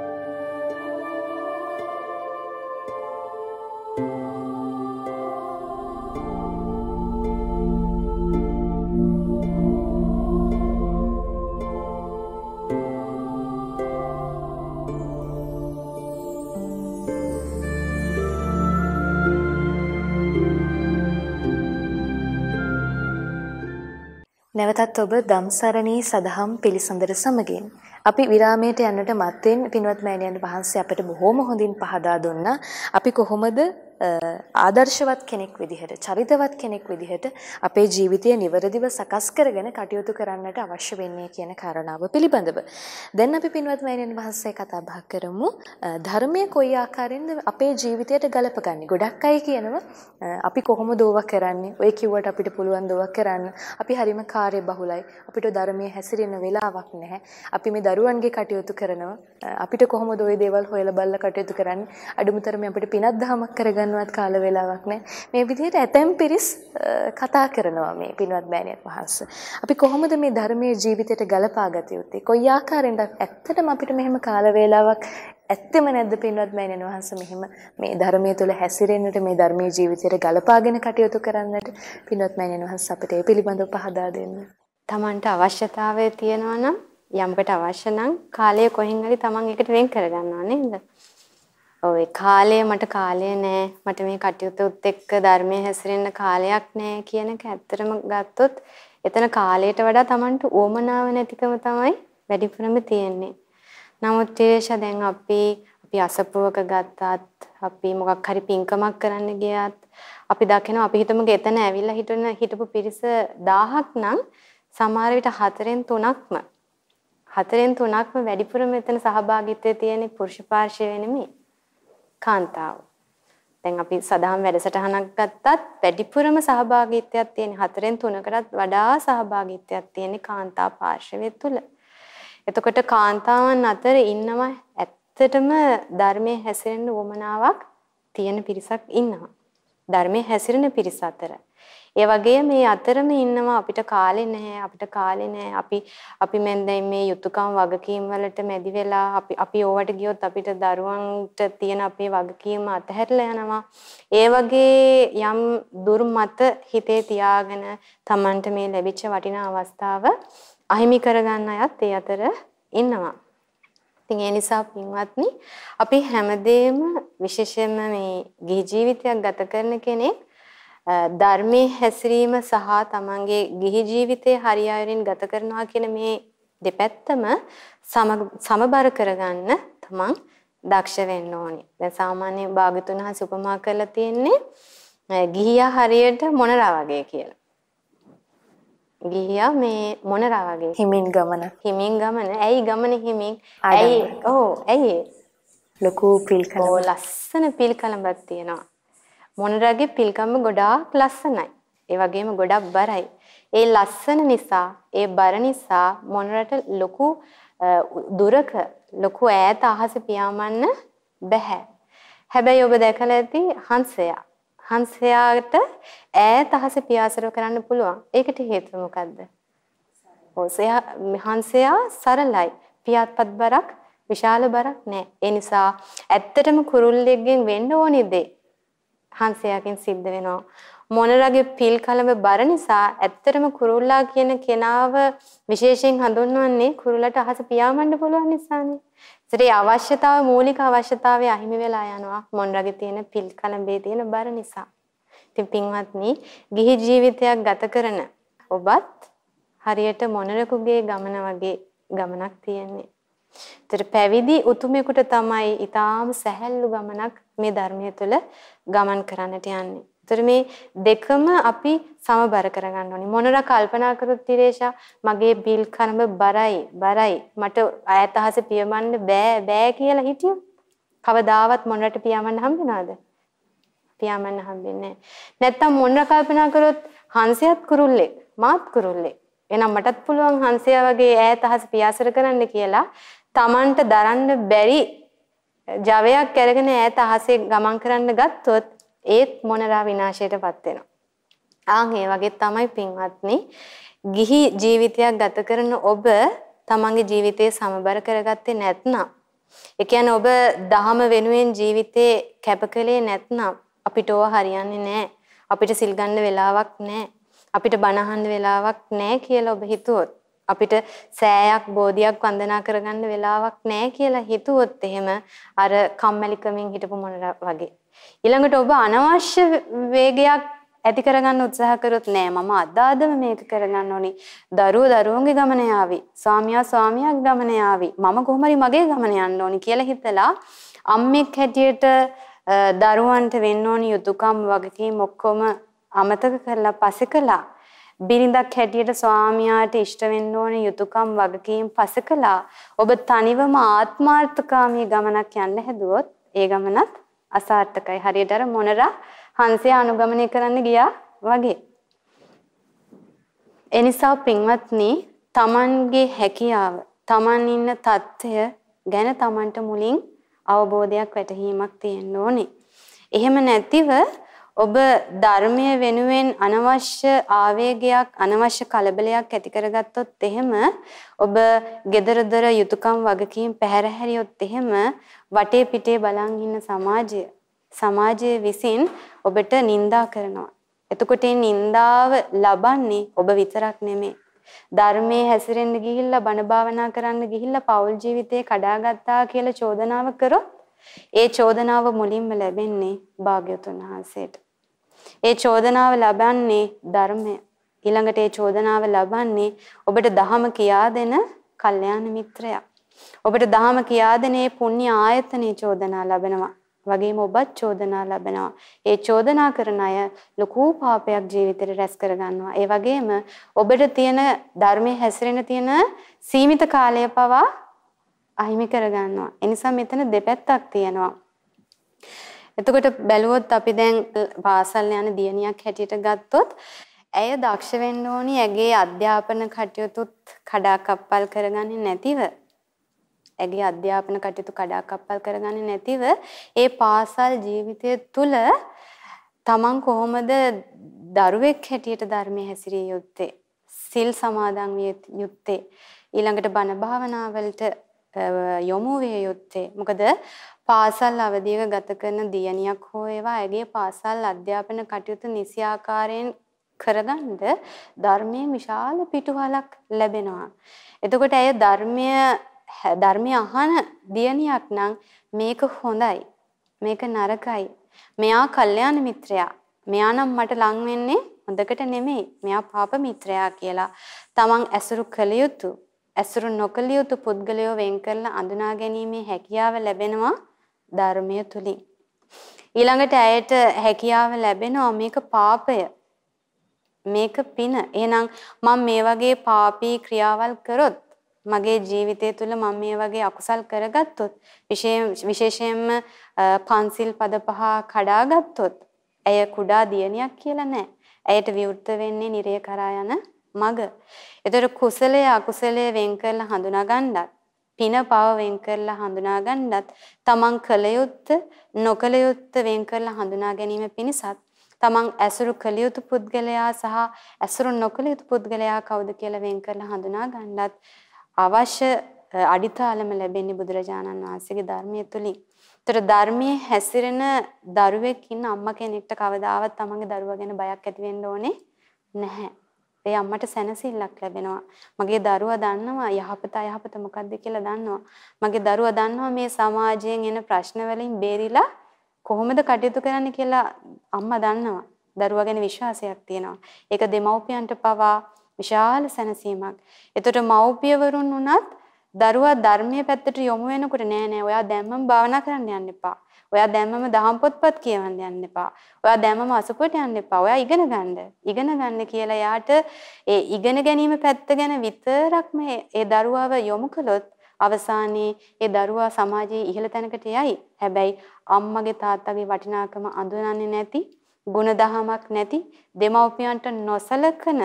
නැවතත් ඔබ ධම්සරණී සදහම් පිළිසඳර සමගින්. අපි විරාමයට යන්නට මත්තෙන් පින්වත් මෑණියන් වහන්සේ අපට බොහොම හොඳින් පහදා දුන්නා. අපි කොහොමද ආදර්ශවත් කෙනෙක් විදිහට චරිතවත් කෙනෙක් විදිහට අපේ ජීවිතය නිවැරදිව සකස් කරගෙන කටයුතු කරන්නට අවශ්‍ය වෙන්නේ කියන කාරණාව පිළිබඳව. දැන් අපි පින්වත් මෑණියන් වහන්සේ කතා බහ කරමු ධර්මයේ කොයි ආකාරයෙන්ද අපේ ජීවිතයට ගලපගන්නේ. ගොඩක් අය කියනවා අපි කොහොමද ඕවා කරන්නේ? ඔය කිව්වට අපිට පුළුවන් දෝවා කරන්න. අපි හරිම කාර්ය බහුලයි. අපිට ධර්මයේ හැසිරෙන්න වෙලාවක් නැහැ. අපි මේ දරුවන්ගේ කටයුතු කරනවා. අපිට කොහොමද ওই දේවල් හොයලා බලලා කටයුතු කරන්නේ? අඩුමතරමේ අපිට පිනක් දහමක් කරගන්න කරන්නවත් කාල වේලාවක් නැහැ. මේ විදිහට ඇතැම් පිරිස් කතා කරනවා මේ පින්වත් බෑණියන් වහන්සේ. අපි කොහොමද මේ ධර්මයේ ජීවිතයට ගලපා ගත යුත්තේ? කොයි ආකාරයෙන්ද ඇත්තටම අපිට මෙහෙම කාල වේලාවක් ඇත්තෙම නැද්ද පින්වත් බෑණියන් වහන්සේ මෙහෙම මේ ධර්මයේ තුල හැසිරෙන්නට මේ ධර්මයේ ජීවිතයට ගලපාගෙන කටයුතු කරන්නට පින්වත් බෑණියන් වහන්සේ අපිට ඒ පිළිබඳව පහදා දෙන්න. Tamanට අවශ්‍යතාවය තියෙනවා නම් යමකට අවශ්‍ය නම් කාලය කොහෙන් හරි Taman එකට වෙන් කරගන්නවා නේද? ඔය කාලය මට කාලය නෑ. මට මේ කටයුතුත් එක්ක ධර්මයේ හැසිරෙන්න කාලයක් නෑ කියන එක ඇත්තටම ගත්තොත් එතන කාලයට වඩා Tamanට උවමනාව නැතිකම තමයි වැඩිපුරම තියෙන්නේ. නමුත් ත්‍රිෂා දැන් අපි අපි අසපුවක ගත්තත් අපි මොකක් හරි පින්කමක් කරන්න ගියත් අපි දකිනවා අපි හිතමු ගෙතන ඇවිල්ලා හිටන හිටපු පිරිස 1000ක් නම් සමහර විට හතරෙන් තුනක්ම. හතරෙන් තුනක්ම වැඩිපුර මෙතන සහභාගීත්වයේ තියෙන පුරුෂ පාර්ශවය නෙමෙයි. කාන්තාව. දැන් අපි සදාම් වැඩසටහනක් ගත්තත් වැඩිපුරම සහභාගීත්වයක් තියෙන හතරෙන් තුනකටත් වඩා සහභාගීත්වයක් තියෙන කාන්තා පාර්ශවය තුල. එතකොට කාන්තාවන් අතර ඉන්නවා ඇත්තටම ධර්මයේ හැසිරෙන්න උවමනාවක් තියෙන පිරිසක් ඉන්නවා. ධර්මයේ හැසිරෙන පිරිස අතර. ඒ වගේ මේ අතරම ඉන්නවා අපිට කාලේ නැහැ අපිට කාලේ නැහැ. අපි අපි මෙන් දැන් මේ යුතුයකම් වගකීම් වලට මැදි වෙලා අපි අපි ඕවට ගියොත් අපිට දරුවන්ට තියෙන අපේ වගකීම් අතහැරලා යනවා. ඒ වගේ යම් දුර්මත හිතේ තියාගෙන Tamanට මේ ලැබිච්ච වටිනා අවස්ථාව අහිමි කරගන්න අයත් ඒ අතර ඉන්නවා. ඉතින් ඒ නිසා පින්වත්නි අපි හැමදේම විශේෂයෙන්ම මේ ගිහි ජීවිතයක් ගත කරන කෙනෙක් ධර්මයේ හැසිරීම සහ තමන්ගේ ගිහි ජීවිතයේ හරියයිරින් ගත කරනවා කියන මේ දෙපැත්තම සමබර කරගන්න තමන් දක්ෂ වෙන්න ඕනි. දැන් සාමාන්‍ය භාගතුන් හස උපමා කරලා තියෙන්නේ ගිහියා හරියට මොනරා වගේ කියලා. ගිහියා මේ මොනරා වගේ හිමින් ගමන. හිමින් ගමන. ඇයි ගමන හිමින්? ඇයි? ඔව් ඇයි? ලොකු පිල්කලම. ලස්සන පිල්කලමක් තියෙනවා. මොනරගේ පිල්කම්ම ගොඩාක් ලස්සනයි. ඒ වගේම ගොඩක් බරයි. ඒ ලස්සන නිසා, ඒ බර නිසා මොනරට ලොකු දුරක ලොකු ඈත අහස පියාඹන්න බෑ. හැබැයි ඔබ දැකලා ඇති හංසයා. හංසයාට ඈත අහස පියාසර කරන්න පුළුවන්. ඒකට හේතුව මොකද්ද? ඔසයා හංසයා සරලයි. පියාත්පත් බරක් විශාල බරක් නෑ. ඒ නිසා ඇත්තටම කුරුල්ලෙක්ගෙන් වෙන්න ඕනි දේ හංසයාගෙන් සිද්ධ වෙනවා. මොනරගේ පිල් කලඹ බර නිසා ඇත්තටම කුරුල්ලා කියන කෙනාව විශේෂයෙන් හඳුන්වන්නේ කුරුල්ලට අහස පියාඹන්න පුළුවන් නිසානේ. ඒතරේ අවශ්‍යතාව මූලික අවශ්‍යතාවය අහිමි වෙලා යනවා මොනරගේ තියෙන පිල් කලඹේ තියෙන බර නිසා. ඉතින් පින්වත්නි, ගිහි ජීවිතයක් ගත කරන ඔබත් හරියට මොනරකුගේ ගමන වගේ ගමනක් තියෙන්නේ. ඒතර පැවිදි උතුමෙකුට තමයි ඊටාම සැහැල්ලු ගමනක් මේ ධර්මය තුළ ගමන් කරන්නට යන්නේ. ඒතර මේ දෙකම අපි සමබර කරගන්න ඕනේ. මොනර කල්පනා කරොත් තිරේෂා මගේ බිල් කරඹ බරයි බරයි මට ඈතහස පියමන්න බෑ බෑ කියලා හිටියෝ. කවදාවත් මොනරට පියාඹන්න හම්බෙනවද? පියාඹන්න හම්බෙන්නේ නැහැ. නැත්තම් මොනර කල්පනා කරොත් හංසයත් කුරුල්ලෙක් මාත් කුරුල්ලෙක්. එහෙනම් මටත් පුළුවන් හංසයා වගේ ඈත අහස පියාසර කරන්න කියලා Tamanට දරන්න බැරි ජවයක් අරගෙන ඈත අහසේ ගමන් කරන්න ගත්තොත් ඒත් මොනරා විනාශයටපත් වෙනවා. ආන් ඒ වගේ තමයි පින්වත්නි ගිහි ජීවිතයක් ගත කරන ඔබ තමන්ගේ ජීවිතය සමබර කරගත්තේ නැත්නම් ඒ කියන්නේ ඔබ දහම වෙනුවෙන් ජීවිතේ කැපකලේ නැත්නම් අපිට ඕවා හරියන්නේ නැහැ. අපිට සිල් ගන්න වෙලාවක් නැහැ. අපිට බණ අහන්න වෙලාවක් නැහැ කියලා ඔබ හිතුවොත් අපිට සෑයක් බෝධියක් වන්දනා කරගන්න වෙලාවක් නැහැ කියලා හිතුවොත් එහෙම අර කම්මැලිකමින් හිටපු මොනර වගේ. ඊළඟට ඔබ අනවශ්‍ය වේගයක් ඇති කරගන්න උත්සාහ කරොත් නෑ මම අදාදම මේක කරගන්න ඕනි. දරුවෝ දරුවන්ගේ ගමන යාවි. ස්වාමියා ස්වාමියාගේ ගමන යාවි. මම කොහොම මගේ ගමන යන්න ඕනි කියලා හිතලා අම්මෙක් හැටියට දරුවන්ට වෙන්න ඕනි යුතුයකම් වගකීම් ඔක්කොම අමතක කරලා පසෙකලා බිරිඳක් හැටියට ස්වාමියාට ඉෂ්ට වෙන්න ඕන යුතුයකම් වගකීම් පසකලා ඔබ තනිවම ආත්මාර්ථකාමී ගමනක් යන්න හැදුවොත් ඒ ගමනත් අසාර්ථකයි. හරියට අර මොනරා හංසය අනුගමනය කරන්න ගියා වගේ. එනිසා පින්වත්නි තමන්ගේ හැකියාව තමන් ඉන්න தත්ත්වය ගැන තමන්ට මුලින් අවබෝධයක් වැටහීමක් තියෙන්න ඕනේ. එහෙම නැතිව ඔබ ධර්මය වෙනුවෙන් අනවශ්‍ය ආවේගයක් අනවශ්‍ය කලබලයක් ඇති කරගත්තොත් එහෙම ඔබ gedara යුතුයකම් වගකීම් පැහැර හැරියොත් එහෙම වටේ පිටේ බලන් ඉන්න සමාජය සමාජයේ විසින් ඔබට නිඳා කරනවා. එතකොට මේ නිඳාව ලබන්නේ ඔබ විතරක් නෙමෙයි. ධර්මයේ හැසිරෙන්න ගිහිල්ලා බණ භාවනා කරන්න ගිහිල්ලා පෞල් ජීවිතේ කඩාගත්තා කියලා චෝදනාව කරොත් ඒ චෝදනාව මුලින්ම ලැබෙන්නේ භාග්‍යවතුන් වහන්සේට. ඒ චෝදනාව ලබන්නේ ධර්මය. ඊළඟට ඒ චෝදනාව ලබන්නේ ඔබට දහම කියා දෙන කල්යාණ මිත්‍රයා. ඔබට දහම කියා දෙන මේ පුණ්‍ය ආයතනේ චෝදනා ලබනවා. වගේම ඔබත් චෝදනා ලබනවා. ඒ චෝදනා කරන අය ලොකු පාපයක් ජීවිතේට රැස් කරගන්නවා. ඒ වගේම ඔබට තියෙන ධර්මයේ හැසිරෙන තියෙන සීමිත කාලය පවා අහිමි කරගන්නවා. ඒ නිසා මෙතන දෙපැත්තක් තියෙනවා. එතකොට බැලුවොත් අපි දැන් පාසල් යන දියණියක් හැටියට ගත්තොත් ඇය දක්ෂ වෙන්න ඕනි ඇගේ අධ්‍යාපන කටයුතුත් කඩාකප්පල් කරගන්නේ නැතිව. ඇගේ අධ්‍යාපන කටයුතු කඩාකප්පල් කරගන්නේ නැතිව ඒ පාසල් ජීවිතය තුළ තමන් කොහොමද දරුවෙක් හැටියට ධර්මයේ හැසිරිය යුත්තේ? සිල් සමාදන් විය යුත්තේ? ඊළඟට බණ භාවනාවලට යොමු විය යුත්තේ? මොකද පාසල් අවධියක ගත කරන දියණියක් හෝ ඒවා ඇගේ පාසල් අධ්‍යාපන කටයුතු නිසි ආකාරයෙන් කරගන්න ධර්මයේ විශාල පිටුවලක් ලැබෙනවා. එතකොට ඇය ධර්මය ධර්මය අහන දියණියක් නම් මේක හොඳයි. මේක නරකයි. මෙයා කල්යාණ මිත්‍රයා. මෙයා නම් මට ලං වෙන්නේ හොඳකට නෙමෙයි. මෙයා පාප මිත්‍රයා කියලා තමන් ඇසුරු කළ යුතු ඇසුරු නොකළ යුතු පුද්ගලයෝ වෙන් කරලා අඳුනා ගැනීමේ හැකියාව ලැබෙනවා ධර්මය තුලින්. ඊළඟට ඇයට හැකියාව ලැබෙනවා මේක පාපය. මේක පින. එහෙනම් මම මේ වගේ පාපී ක්‍රියාවල් කරොත් මගේ ජීවිතය තුළ මම මේ වගේ අකුසල් කරගත්තොත් විශේෂයෙන්ම පන්සිල් පද පහ කඩාගත්තොත් ඇය කුඩා දියණියක් කියලා නෑ. ඇයට විවෘත වෙන්නේ නිරය කරා යන මග. ඒතර කුසලයේ අකුසලයේ වෙන් කරලා හඳුනා ගන්නත් පින පව වෙන් කරලා හඳුනා ගන්නත් තමන් කළ යුත්ත නොකළ යුත්ත වෙන් කරලා හඳුනා ගැනීම පිණිසත් තමන් ඇසුරු කළ යුතු පුද්ගලයා සහ ඇසුරු නොකළ යුතු පුද්ගලයා කවුද කියලා වෙන් කරලා හඳුනා ගන්නත් අවශ්‍ය අඩිතාලම ලැබෙන්නේ බුදුරජාණන් වහන්සේගේ ධර්මයේ තුලින්. ඒතර ධර්මයේ හැසිරෙන දරුවෙක් ඉන්න අම්මා කෙනෙක්ට කවදාවත් තමන්ගේ දරුවා ගැන බයක් ඇති වෙන්න ඕනේ නැහැ. ඒ අම්මට සැනසෙල්ලක් ලැබෙනවා. මගේ දරුවා දන්නවා යහපත අයහපත මොකක්ද කියලා දන්නවා. මගේ දරුවා දන්නවා මේ සමාජයෙන් එන ප්‍රශ්න වලින් බේරිලා කොහොමද කටයුතු කරන්න කියලා අම්මා දන්නවා. දරුවා ගැන විශ්වාසයක් තියෙනවා. ඒක දෙමව්පියන්ට පවා විශාල සැනසීමක්. එතකොට මව්පියවරුන් උනත් දරුවා ධර්මීය පැත්තට යොමු වෙනකොට නෑ නෑ ඔයා දැම්මම භාවනා කරන්න යන්න එපා. ඔයා දැම්මම දහම් පොත්පත් කියවන්න යන්න එපා. ඔයා දැම්මම අසපුවට යන්න එපා. ඔයා ඉගෙන ගන්න. ඉගෙන ගන්න කියලා යාට ඒ ඉගෙන ගැනීම පැත්ත ගැන විතරක්ම ඒ දරුවාව යොමු කළොත් අවසානයේ ඒ දරුවා සමාජයේ ඉහළ තැනකට යයි. හැබැයි අම්මගේ තාත්තගේ වටිනාකම අඳුනන්නේ නැති, ගුණදහමක් නැති, දෙමව්පියන්ට නොසලකන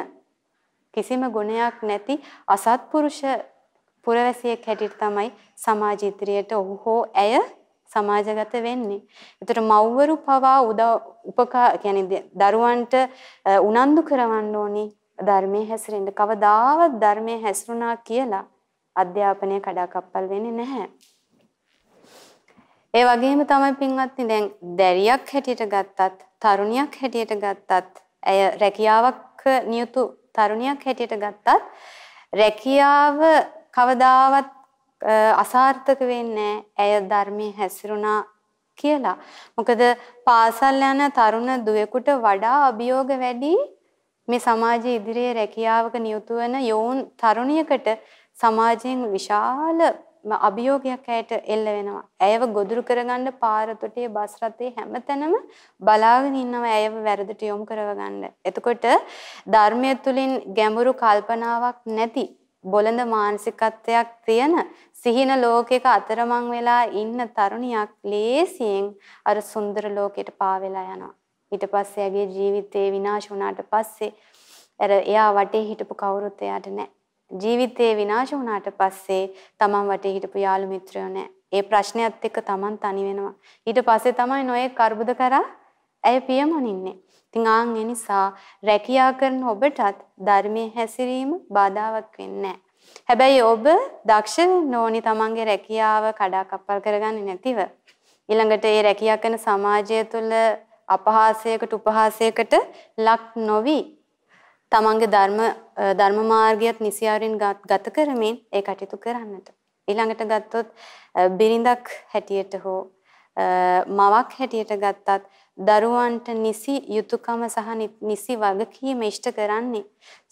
කිසිම ගුණයක් නැති අසත්පුරුෂ පුරවැසියෙක් හැටියට තමයි සමාජ ඉදිරියට ඔහු හෝ ඇය සමාජගත වෙන්නේ. ඒතර මව්වරු පවා උදව් උපකා කියන්නේ දරුවන්ට උනන්දු කරවන්න ඕනි ධර්මයේ හැසිරෙන්න. කවදාවත් ධර්මයේ හැසිරුණා කියලා අධ්‍යාපනය කඩාකප්පල් වෙන්නේ නැහැ. ඒ වගේම තමයි පින්වත්නි දැන් දැරියක් හැටියට ගත්තත් තරුණියක් හැටියට ගත්තත් ඇය රැකියාවක් නියුතු තරුණියක් හැටියට ගත්තත් රැකියාව කවදාවත් අසාර්ථක වෙන්නේ ඇය ධර්මයේ හැසිරුණා කියලා. මොකද පාසල් යන තරුණ දුවෙකුට වඩා අභියෝග වැඩි මේ සමාජයේ ඉදිරියේ රැකියාවක නියුතු වෙන යෝන් තරුණියකට සමාජයෙන් විශාල අභියෝගයක් ඇයට එල්ල වෙනවා. ඇයව ගොදුරු කරගන්න පාර තොටේ බස් රථේ හැමතැනම බලාගෙන ඉන්නවා ඇයව වැරදට යොමු කරව ගන්න. එතකොට ධර්මය තුලින් ගැඹුරු කල්පනාවක් නැති බොළඳ මානසිකත්වයක් තියෙන සිහින ලෝකයක අතරමං වෙලා ඉන්න තරුණියක් ලේසියෙන් අර සුන්දර ලෝකයට පාවෙලා යනවා. ඊට පස්සේ ඇගේ ජීවිතේ විනාශ වුණාට පස්සේ අර එයා වටේ හිටපු කවුරුත් එයාට නැහැ. ජීවිතේ විනාශ වුණාට පස්සේ තමන් වටේ හිටපු යාළු මිත්‍රයෝ නැහැ. ඒ ප්‍රශ්නයත් එක්ක Taman තනි වෙනවා. ඊට පස්සේ තමයි නොයේ කරබුද කරා ඇය පියමනින්නේ. ඉතින් ආන් ඒ නිසා රැකියා කරන ඔබටත් ධර්මයේ හැසිරීම බාධාවක් වෙන්නේ හැබැයි ඔබ දක්ෂ වෙන්න ඕනි තමන්ගේ රැකියාව කඩාකප්පල් කරගන්නේ නැතිව. ඊළඟට ඒ රැකියා කරන සමාජය තුළ අපහාසයකට උපහාසයකට ලක් නොවි තමන්ගේ ධර්ම ධර්ම මාර්ගයත් නිසියාරින් ගත කරමින් ඒ කටයුතු කරන්නට. ඊළඟට ගත්තොත් බිරිඳක් හැටියට හෝ මවක් හැටියට ගත්තත් දරුවන්ට නිසි යුතුයකම සහ නිසි වගකීම ඉෂ්ට කරන්නේ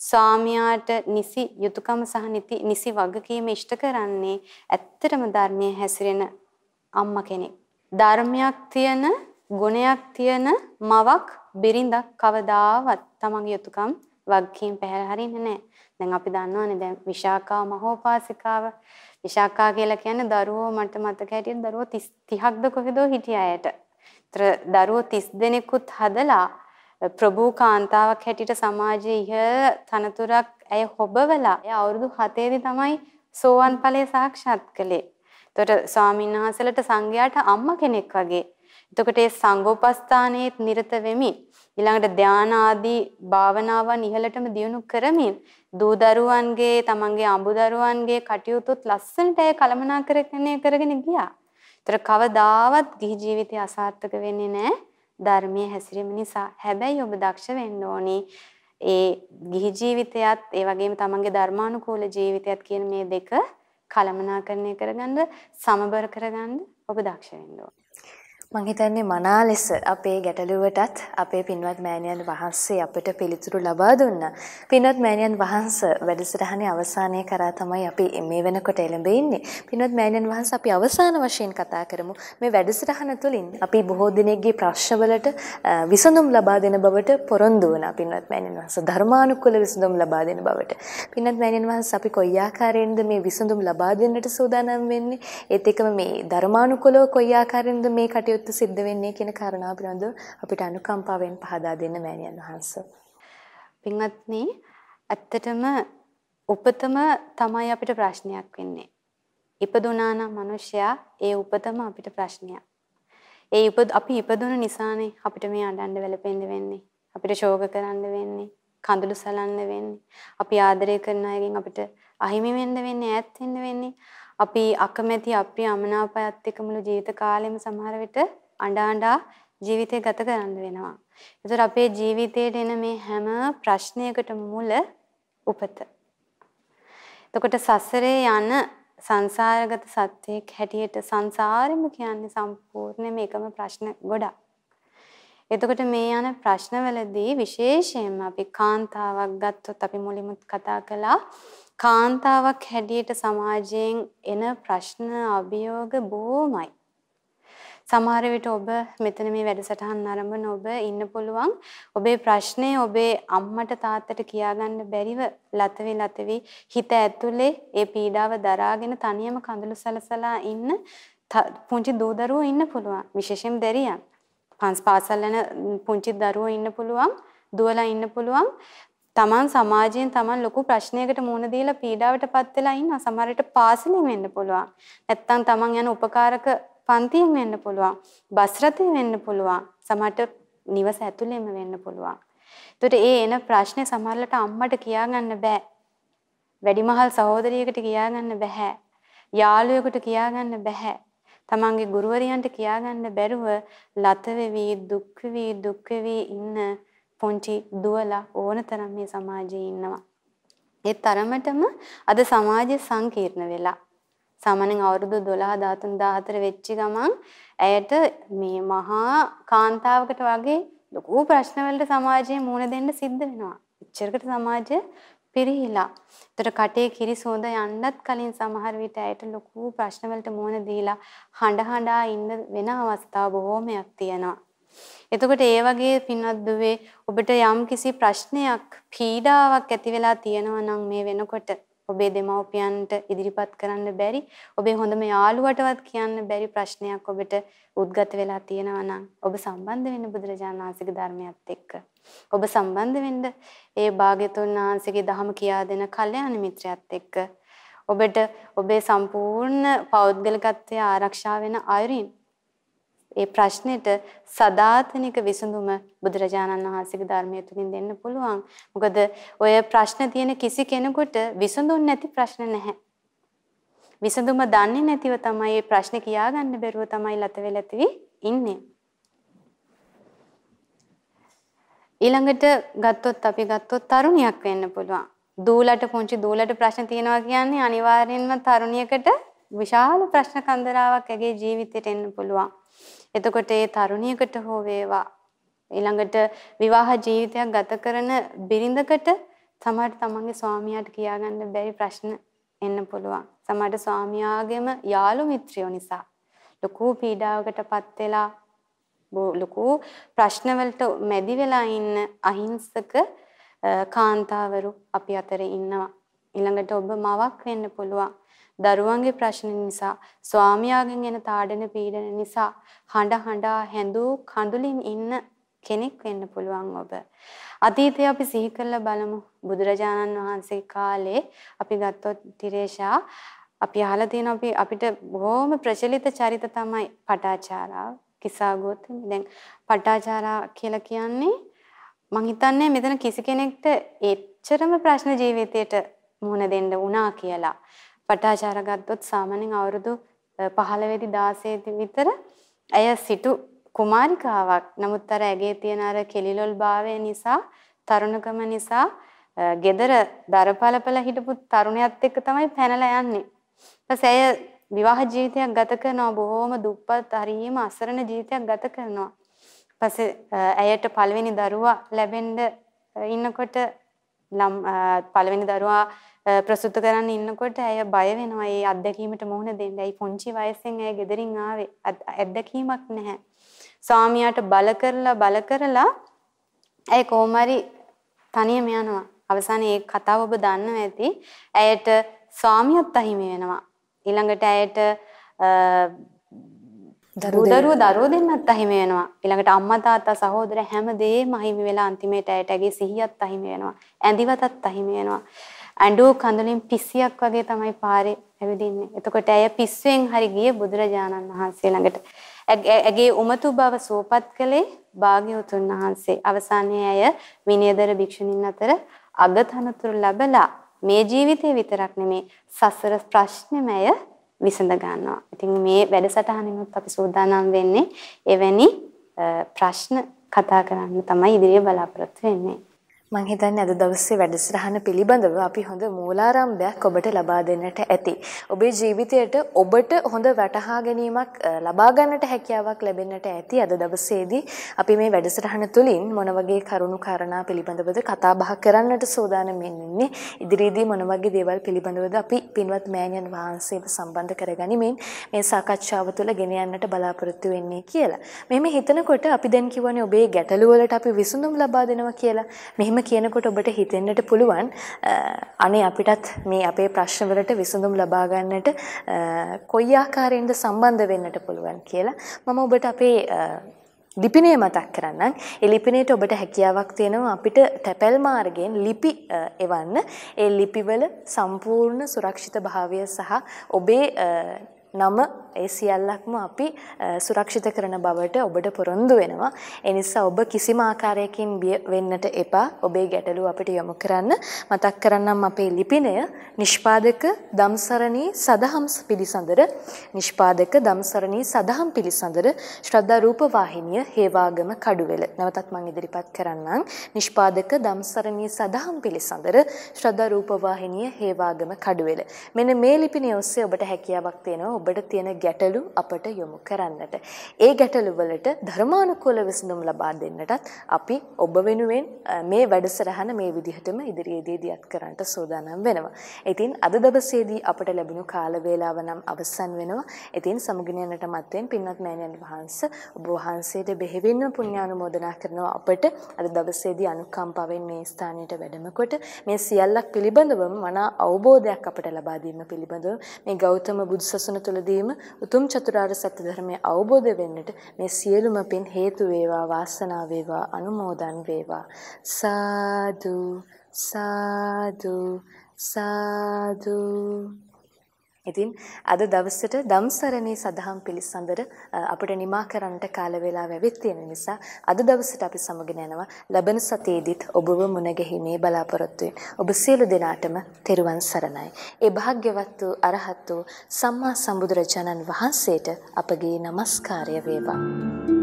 ස්වාමියාට නිසි යුතුයකම සහ නිසි වගකීම ඉෂ්ට කරන්නේ ඇත්තටම ධර්මයේ හැසිරෙන අම්මා කෙනෙක්. ධර්මයක් තියෙන ගුණයක් තියෙන මවක් බිරිඳක් කවදාවත් තමන්ගේ යුතුයකම් වගකීම් පැහැර හරින්නේ නැහැ. දැන් අපි දන්නවනේ දැන් විශාකා මහෝපාසිකාව විශාකා කියලා කියන්නේ දරුවෝ මට මතක හැටියට දරුවෝ 30ක්ද කොහෙදෝ හිටිය අයට. දරුවෝ 30 දෙනෙකුත් හදලා ප්‍රභූ කාන්තාවක් හැටියට සමාජයේ ඉහළ තනතුරක් ඇය හොබවලා එය අවුරුදු 7 දී තමයි සෝවන් ඵලය සාක්ෂාත් කළේ. එතකොට ස්වාමීන් වහන්සේලට සංඝයාට අම්මා කෙනෙක් වගේ. එතකොට ඒ සංඝෝපස්ථානයේ නිරත වෙමින් ඊළඟට ධාන ආදී භාවනාවන් ඉහළටම දියුණු කරමින් දූ දරුවන්ගේ තමන්ගේ අඹ දරුවන්ගේ කටයුතුත් ලස්සනට ඒ කළමනාකරණය කරගෙන ගියා. ඒතර කවදාවත් ගිහි ජීවිතය අසාර්ථක වෙන්නේ නැහැ ධර්මයේ හැසිරීම නිසා. හැබැයි ඔබ දක්ෂ වෙන්න ඕනි ඒ ගිහි ජීවිතයත් ඒ වගේම තමන්ගේ ධර්මානුකූල ජීවිතයත් කියන මේ දෙක කළමනාකරණය කරගන්න සමබර කරගන්න ඔබ දක්ෂ වෙන්න ඕනේ. මං හිතන්නේ මනා ලෙස අපේ ගැටලුවටත් අපේ පින්වත් මෑණියන් වහන්සේ අපිට පිළිතුරු ලබා දුන්නා. පින්වත් මෑණියන් වහන්සේ වැඩසටහනේ අවසානයේ කරා තමයි අපි මේ වෙනකොට එළඹ ඉන්නේ. පින්වත් මෑණියන් වහන්සේ අපි අවසාන වශයෙන් කතා කරමු. මේ වැඩසටහන තුළින් අපි බොහෝ දිනෙකගේ ප්‍රශ්නවලට විසඳුම් ලබා දෙන බවට පොරොන්දු වුණා. පින්වත් මෑණියන් වහන්සේ ධර්මානුකූල විසඳුම් ලබා දෙන බවට. පින්වත් මෑණියන් වහන්සේ අපි කොයි ආකාරයෙන්ද මේ විසඳුම් ලබා දෙන්නට සූදානම් වෙන්නේ? ඒත් එක්කම මේ ධර්මානුකූලව කොයි ආකාරයෙන්ද මේ කටයුතු කටයුත්ත සිද්ධ වෙන්නේ කියන කාරණාව පිළිබඳව අපිට අනුකම්පාවෙන් පහදා දෙන්න මෑණියන් වහන්සේ. පින්වත්නි, ඇත්තටම උපතම තමයි අපිට ප්‍රශ්නයක් වෙන්නේ. ඉපදුනා නම් මිනිසයා ඒ උපතම අපිට ප්‍රශ්නයක්. ඒ ඉපද අපි ඉපදුන නිසානේ අපිට මේ අඬන්න වැළපෙන්න වෙන්නේ. අපිට ශෝක කරන්න වෙන්නේ. කඳුළු සලන්න වෙන්නේ. අපි ආදරය කරන අයගෙන් අපිට අහිමි වෙන්න වෙන්නේ, ඈත් වෙන්න වෙන්නේ. අපි අකමැති අප්‍රිය අමනාපයත් එක්ක මුළු ජීවිත කාලෙම සමහර විට අඬ අඬා ජීවිතය ගත කරන්න වෙනවා. ඒතර අපේ ජීවිතයේ එන මේ හැම ප්‍රශ්නයකට මුල උපත. එතකොට සසරේ යන සංසාරගත සත්‍යයක් හැටියට සංසාරෙම කියන්නේ සම්පූර්ණයෙන්ම එකම ප්‍රශ්න ගොඩක්. එතකොට මේ යන ප්‍රශ්නවලදී විශේෂයෙන්ම අපි කාන්තාවක් ගත්තොත් අපි මුලින්ම කතා කළා කාන්තාවක් හැටියට සමාජයෙන් එන ප්‍රශ්න අභියෝග බොහොමයි. සමහර විට ඔබ මෙතන මේ වැඩසටහන් ආරම්භන ඔබ ඉන්න පුළුවන්. ඔබේ ප්‍රශ්නේ ඔබේ අම්මට තාත්තට කියාගන්න බැරිව ලතවි ලතවි හිත ඇතුලේ ඒ පීඩාව දරාගෙන තනියම කඳුළු සලසලා ඉන්න පුංචි දූ දරුවෝ ඉන්න පුළුවන්. විශේෂයෙන් දැරියන්. පන්ස් පාසල් යන පුංචි දරුවෝ ඉන්න පුළුවන්. දුවලා ඉන්න පුළුවන්. තමන් සමාජයෙන් තමන් ලොකු ප්‍රශ්නයකට මුහුණ දීලා පීඩාවටපත් වෙලා ඉන්නවා. සමහර විට පාසලෙන් වෙන්න පුළුවන්. නැත්තම් තමන් යන උපකාරක පන්තියෙන් වෙන්න පුළුවන්. බස් රථයෙන් වෙන්න පුළුවන්. සමහරට නිවස ඇතුළෙම වෙන්න පුළුවන්. එතකොට ඒ එන ප්‍රශ්නේ සමහරලට අම්මට කියාගන්න බෑ. වැඩිමහල් සහෝදරියකට කියාගන්න බෑ. යාළුවෙකුට කියාගන්න බෑ. තමන්ගේ ගුරුවරියන්ට කියාගන්න බැරුව ලත වෙවි දුක් වෙවි දුක් වෙවි ඉන්න පුංචි දුවලා ඕන තරම් මේ සමාජයේ ඉන්නවා. ඒ තරමටම අද සමාජය සංකීර්ණ වෙලා. සාමාන්‍යයෙන් අවුරුදු 12 13 14 වෙච්ච ගමන් ඇයට මේ මහා කාන්තාවකට වගේ ලොකු ප්‍රශ්න වලට සමාජයේ මුහුණ දෙන්න සිද්ධ වෙනවා. එච්චරකට සමාජය පිරිහිලා. ඒතර කටේ කිරි සෝඳ යන්නත් කලින් සමහර විට ඇයට ලොකු ප්‍රශ්න වලට මුහුණ දීලා හඬ හඬා ඉන්න වෙන අවස්ථා බොහෝමයක් තියෙනවා. එතකොට ඒ වගේ පින්වත් දුවේ ඔබට යම් කිසි ප්‍රශ්නයක් පීඩාවක් ඇති වෙලා තියෙනවා නම් මේ වෙනකොට ඔබේ දෙමව්පියන්ට ඉදිරිපත් කරන්න බැරි ඔබේ හොඳම යාළුවටවත් කියන්න බැරි ප්‍රශ්නයක් ඔබට උද්ගත වෙලා තියෙනවා නම් ඔබ සම්බන්ධ වෙන්න බුදුරජාණන් වහන්සේගේ ධර්මයත් එක්ක. ඔබ සම්බන්ධ වෙන්න ඒ භාග්‍යතුන් වහන්සේගේ ධහම කියා දෙන කල්යාණ මිත්‍රයත් එක්ක. ඔබට ඔබේ සම්පූර්ණ පෞද්ගලිකත්වය ආරක්ෂා වෙන අයුරින් ඒ ප්‍රශ්නෙට සදාතනික විසඳුම බුදුරජාණන් වහන්සේගේ ධර්මය තුලින් දෙන්න පුළුවන්. මොකද ඔය ප්‍රශ්න තියෙන කිසි කෙනෙකුට විසඳුම් නැති ප්‍රශ්න නැහැ. විසඳුම දන්නේ නැතිව තමයි මේ ප්‍රශ්නේ කියාගන්න බැරුව තමයි ලත වෙලතිවි ඉන්නේ. ඊළඟට ගත්තොත් අපි ගත්තොත් තරුණියක් වෙන්න පුළුවන්. දූලට පුංචි දූලට ප්‍රශ්න තියෙනවා කියන්නේ අනිවාර්යෙන්ම තරුණියකට විශාල ප්‍රශ්න කන්දරාවක් ඇගේ ජීවිතේට එන්න පුළුවන්. එතකොට ඒ තරුණියකට හෝ වේවා ඊළඟට විවාහ ජීවිතයක් ගත කරන බිරිඳකට සමහර තමන්ගේ ස්වාමියාට කියාගන්න බැරි ප්‍රශ්න එන්න පුළුවන්. සමහර ස්වාමියාගේම යාළු මිත්‍රයෝ නිසා ලොකු පීඩාවකටපත් වෙලා ලොකු ප්‍රශ්නවලට මැදි වෙලා ඉන්න අහිංසක කාන්තාවරු අපි අතරේ ඉන්නවා. ඊළඟට ඔබ මවක් වෙන්න පුළුවන්. දරුවන්ගේ ප්‍රශ්න නිසා ස්වාමියාගෙන් එන තාඩන පීඩන නිසා හඬ හඬා හැඳූ කඳුලින් ඉන්න කෙනෙක් වෙන්න පුළුවන් ඔබ. අතීතය අපි සිහි කරලා බලමු. බුදුරජාණන් වහන්සේ කාලේ අපි ගත්තොත් තිරේෂා අපි අහලා තියෙන අපි අපිට බොහොම ප්‍රචලිත චරිත තමයි පටාචාරාව, කිසాగොත්. දැන් පටාචාරා කියලා කියන්නේ මං හිතන්නේ මෙතන කිසි කෙනෙක්ට එච්චරම ප්‍රශ්න ජීවිතේට මුහුණ දෙන්න වුණා කියලා. පටාචාර ගත්තොත් සාමාන්‍යයෙන් අවුරුදු 15 වෙදි 16 විතර ඇය සිටු කුමාරිකාවක්. නමුත් අර ඇගේ තියෙන අර කෙලිලොල් භාවය නිසා තරුණකම නිසා gedara දරපලපල හිටපු තරුණයත් එක්ක තමයි පැනලා යන්නේ. ඊපස්සේ ඇය විවාහ ජීවිතයක් ගත කරනවා බොහොම දුප්පත් හරියම අසරණ ජීවිතයක් ගත කරනවා. ඊපස්සේ ඇයට පළවෙනි දරුවා ලැබෙන්න ඉන්නකොට පළවෙනි දරුවා ප්‍රසූත කරන්න ඉන්නකොට ඇය බය වෙනවා ඒ අත්දැකීමට මුහුණ දෙන්න. ඇයි පුංචි වයසෙන් ඇය ගෙදරින් ආවේ අත්දැකීමක් නැහැ. ස්වාමියාට බල කරලා බල කරලා ඇය කොහොමරි තනියම යනවා. අවසානයේ ඒ කතාව ඔබ දන්නවා ඇති. ඇයට ස්වාමියාත් අහිමි වෙනවා. ඊළඟට ඇයට දරුවෝ දරුවෝ දෙන්නත් අහිමි වෙනවා. ඊළඟට අම්මා තාත්තා සහෝදර හැමදේම අහිමි වෙලා අන්තිමේට ඇයට ඇගේ සිහියත් අහිමි වෙනවා. ඇඳිවතත් අහිමි වෙනවා. ඇඬු කඳුලින් පිස්සියක් වගේ තමයි පාරේ ඇවිදින්නේ. එතකොට ඇය පිස්සුවෙන් හරි ගියේ බුදුරජාණන් වහන්සේ ළඟට. ඇගේ උමතු බව සෝපත් කළේ භාග්‍යවතුන් වහන්සේ. අවසානයේ ඇය විනයදර භික්ෂුණීන් අතර අගතනතුරු ලැබලා මේ ජීවිතේ විතරක් නෙමේ සසර ප්‍රශ්නෙම ඇය විසඳ ගන්නවා. ඉතින් මේ වැඩසටහනිනුත් අපි සූදානම් වෙන්නේ එවැනි ප්‍රශ්න කතා කරන්න තමයි ඉදිරිය බලාපොරොත්තු වෙන්නේ. මං හිතන්නේ අද දවසේ වැඩසටහන පිළිබඳව අපි හොඳ මූලාරම්භයක් ඔබට ලබා දෙන්නට ඇති. ඔබේ ජීවිතයට ඔබට හොඳ වටහා ගැනීමක් ලබා ගන්නට හැකියාවක් ලැබෙන්නට ඇති අද දවසේදී අපි මේ වැඩසටහන තුළින් මොන වගේ කරුණු කාරණා පිළිබඳවද කතා බහ කරන්නට සූදානම් වෙන්නේ. ඉදිරියේදී මොන වගේ දේවල් පිළිබඳවද අපි පින්වත් මෑණියන් වහන්සේව සම්බන්ධ කරගනිමින් මේ සාකච්ඡාව තුළ ගෙන යන්නට බලාපොරොත්තු වෙන්නේ කියලා. මෙහෙම හිතනකොට අපි දැන් කියවනේ ඔබේ ගැටලු වලට අපි විසඳුම් ලබා දෙනවා කියලා. මෙහෙම එහෙම කියනකොට ඔබට හිතෙන්නට පුළුවන් අනේ අපිටත් මේ අපේ ප්‍රශ්නවලට විසඳුම් ලබා ගන්නට කොයි ආකාරයෙන්ද සම්බන්ධ වෙන්නට පුළුවන් කියලා මම ඔබට අපේ ලිපිනය මතක් කරන්නම්. ඒ ලිපිනයට ඔබට හැකියාවක් තියෙනවා අපිට තැපැල් මාර්ගයෙන් ලිපි එවන්න. ඒ ලිපිවල සම්පූර්ණ සුරක්ෂිත භාවය සහ ඔබේ නම ඒ සියල්ලක්ම අපි සුරක්ෂිත කරන බවට ඔබට පොරොන්දු වෙනවා. ඒ නිසා ඔබ කිසිම ආකාරයකින් බිය වෙන්නට එපා. ඔබේ ගැටලුව අපිට යොමු කරන්න. මතක් කරන්නම් අපේ ලිපිනය නිෂ්පාදක දම්සරණී සදහම් පිළිසඳර නිෂ්පාදක දම්සරණී සදහම් පිළිසඳර ශ්‍රද්ධා රූප වාහිනිය හේවාගම කඩුවෙල. නැවතත් මම ඉදිරිපත් කරන්නම්. නිෂ්පාදක දම්සරණී සදහම් පිළිසඳර ශ්‍රද්ධා රූප වාහිනිය හේවාගම කඩුවෙල. මෙන්න මේ ලිපිනය ඔස්සේ ඔබට හැකියාවක් තියෙනවා ඔබට තියෙන ගැටලු අපට යොමු කරන්නට. ඒ ගැටලු වලට ධර්මානුකූල විසඳුම් ලබා දෙන්නටත් අපි ඔබ වෙනුවෙන් මේ වැඩසටහන මේ විදිහටම ඉදිරියේදී දියත් කරන්නට සූදානම් වෙනවා. ඉතින් අද දවසේදී අපට ලැබුණු කාල වේලාව නම් අවසන් වෙනවා. ඉතින් සමුගෙන යන්නට මත්තෙන් පින්වත් මෑණියන් වහන්සේ ඔබ වහන්සේට බෙහෙවින්ම පුණ්‍යානුමෝදනා කරනවා අපට අද දවසේදී අනුකම්පාවෙන් මේ ස්ථානයට වැඩම කොට මේ සියල්ලක් පිළිබඳවම මනා අවබෝධයක් අපට ලබා දීම පිළිබඳව මේ ගෞතම බුදුසසුන තුළදීම උතුම් චතුරාර්ය සත්‍ය ධර්මය අවබෝධ වෙන්නට මේ සියලුම පින් හේතු වේවා වාසනාව වේවා අනුමෝදන් වේවා. සාදු සාදු සාදු. ඉතින් අද දවසට දම්සරණී සදහම් පිළිසඳර අපිට නිමා කරන්නට කාල වේලාව ඇවිත් තියෙන නිසා අද දවසට අපි සමගින් යනවා ලබන සතියේදීත් ඔබව මුණ ගැහිමේ බලාපොරොත්තු ඔබ සියලු දෙනාටම තෙරුවන් සරණයි. ඒ භාග්‍යවත් වූ අරහත් වූ සම්මා සම්බුදුරජාණන් වහන්සේට අපගේ নমස්කාරය වේවා.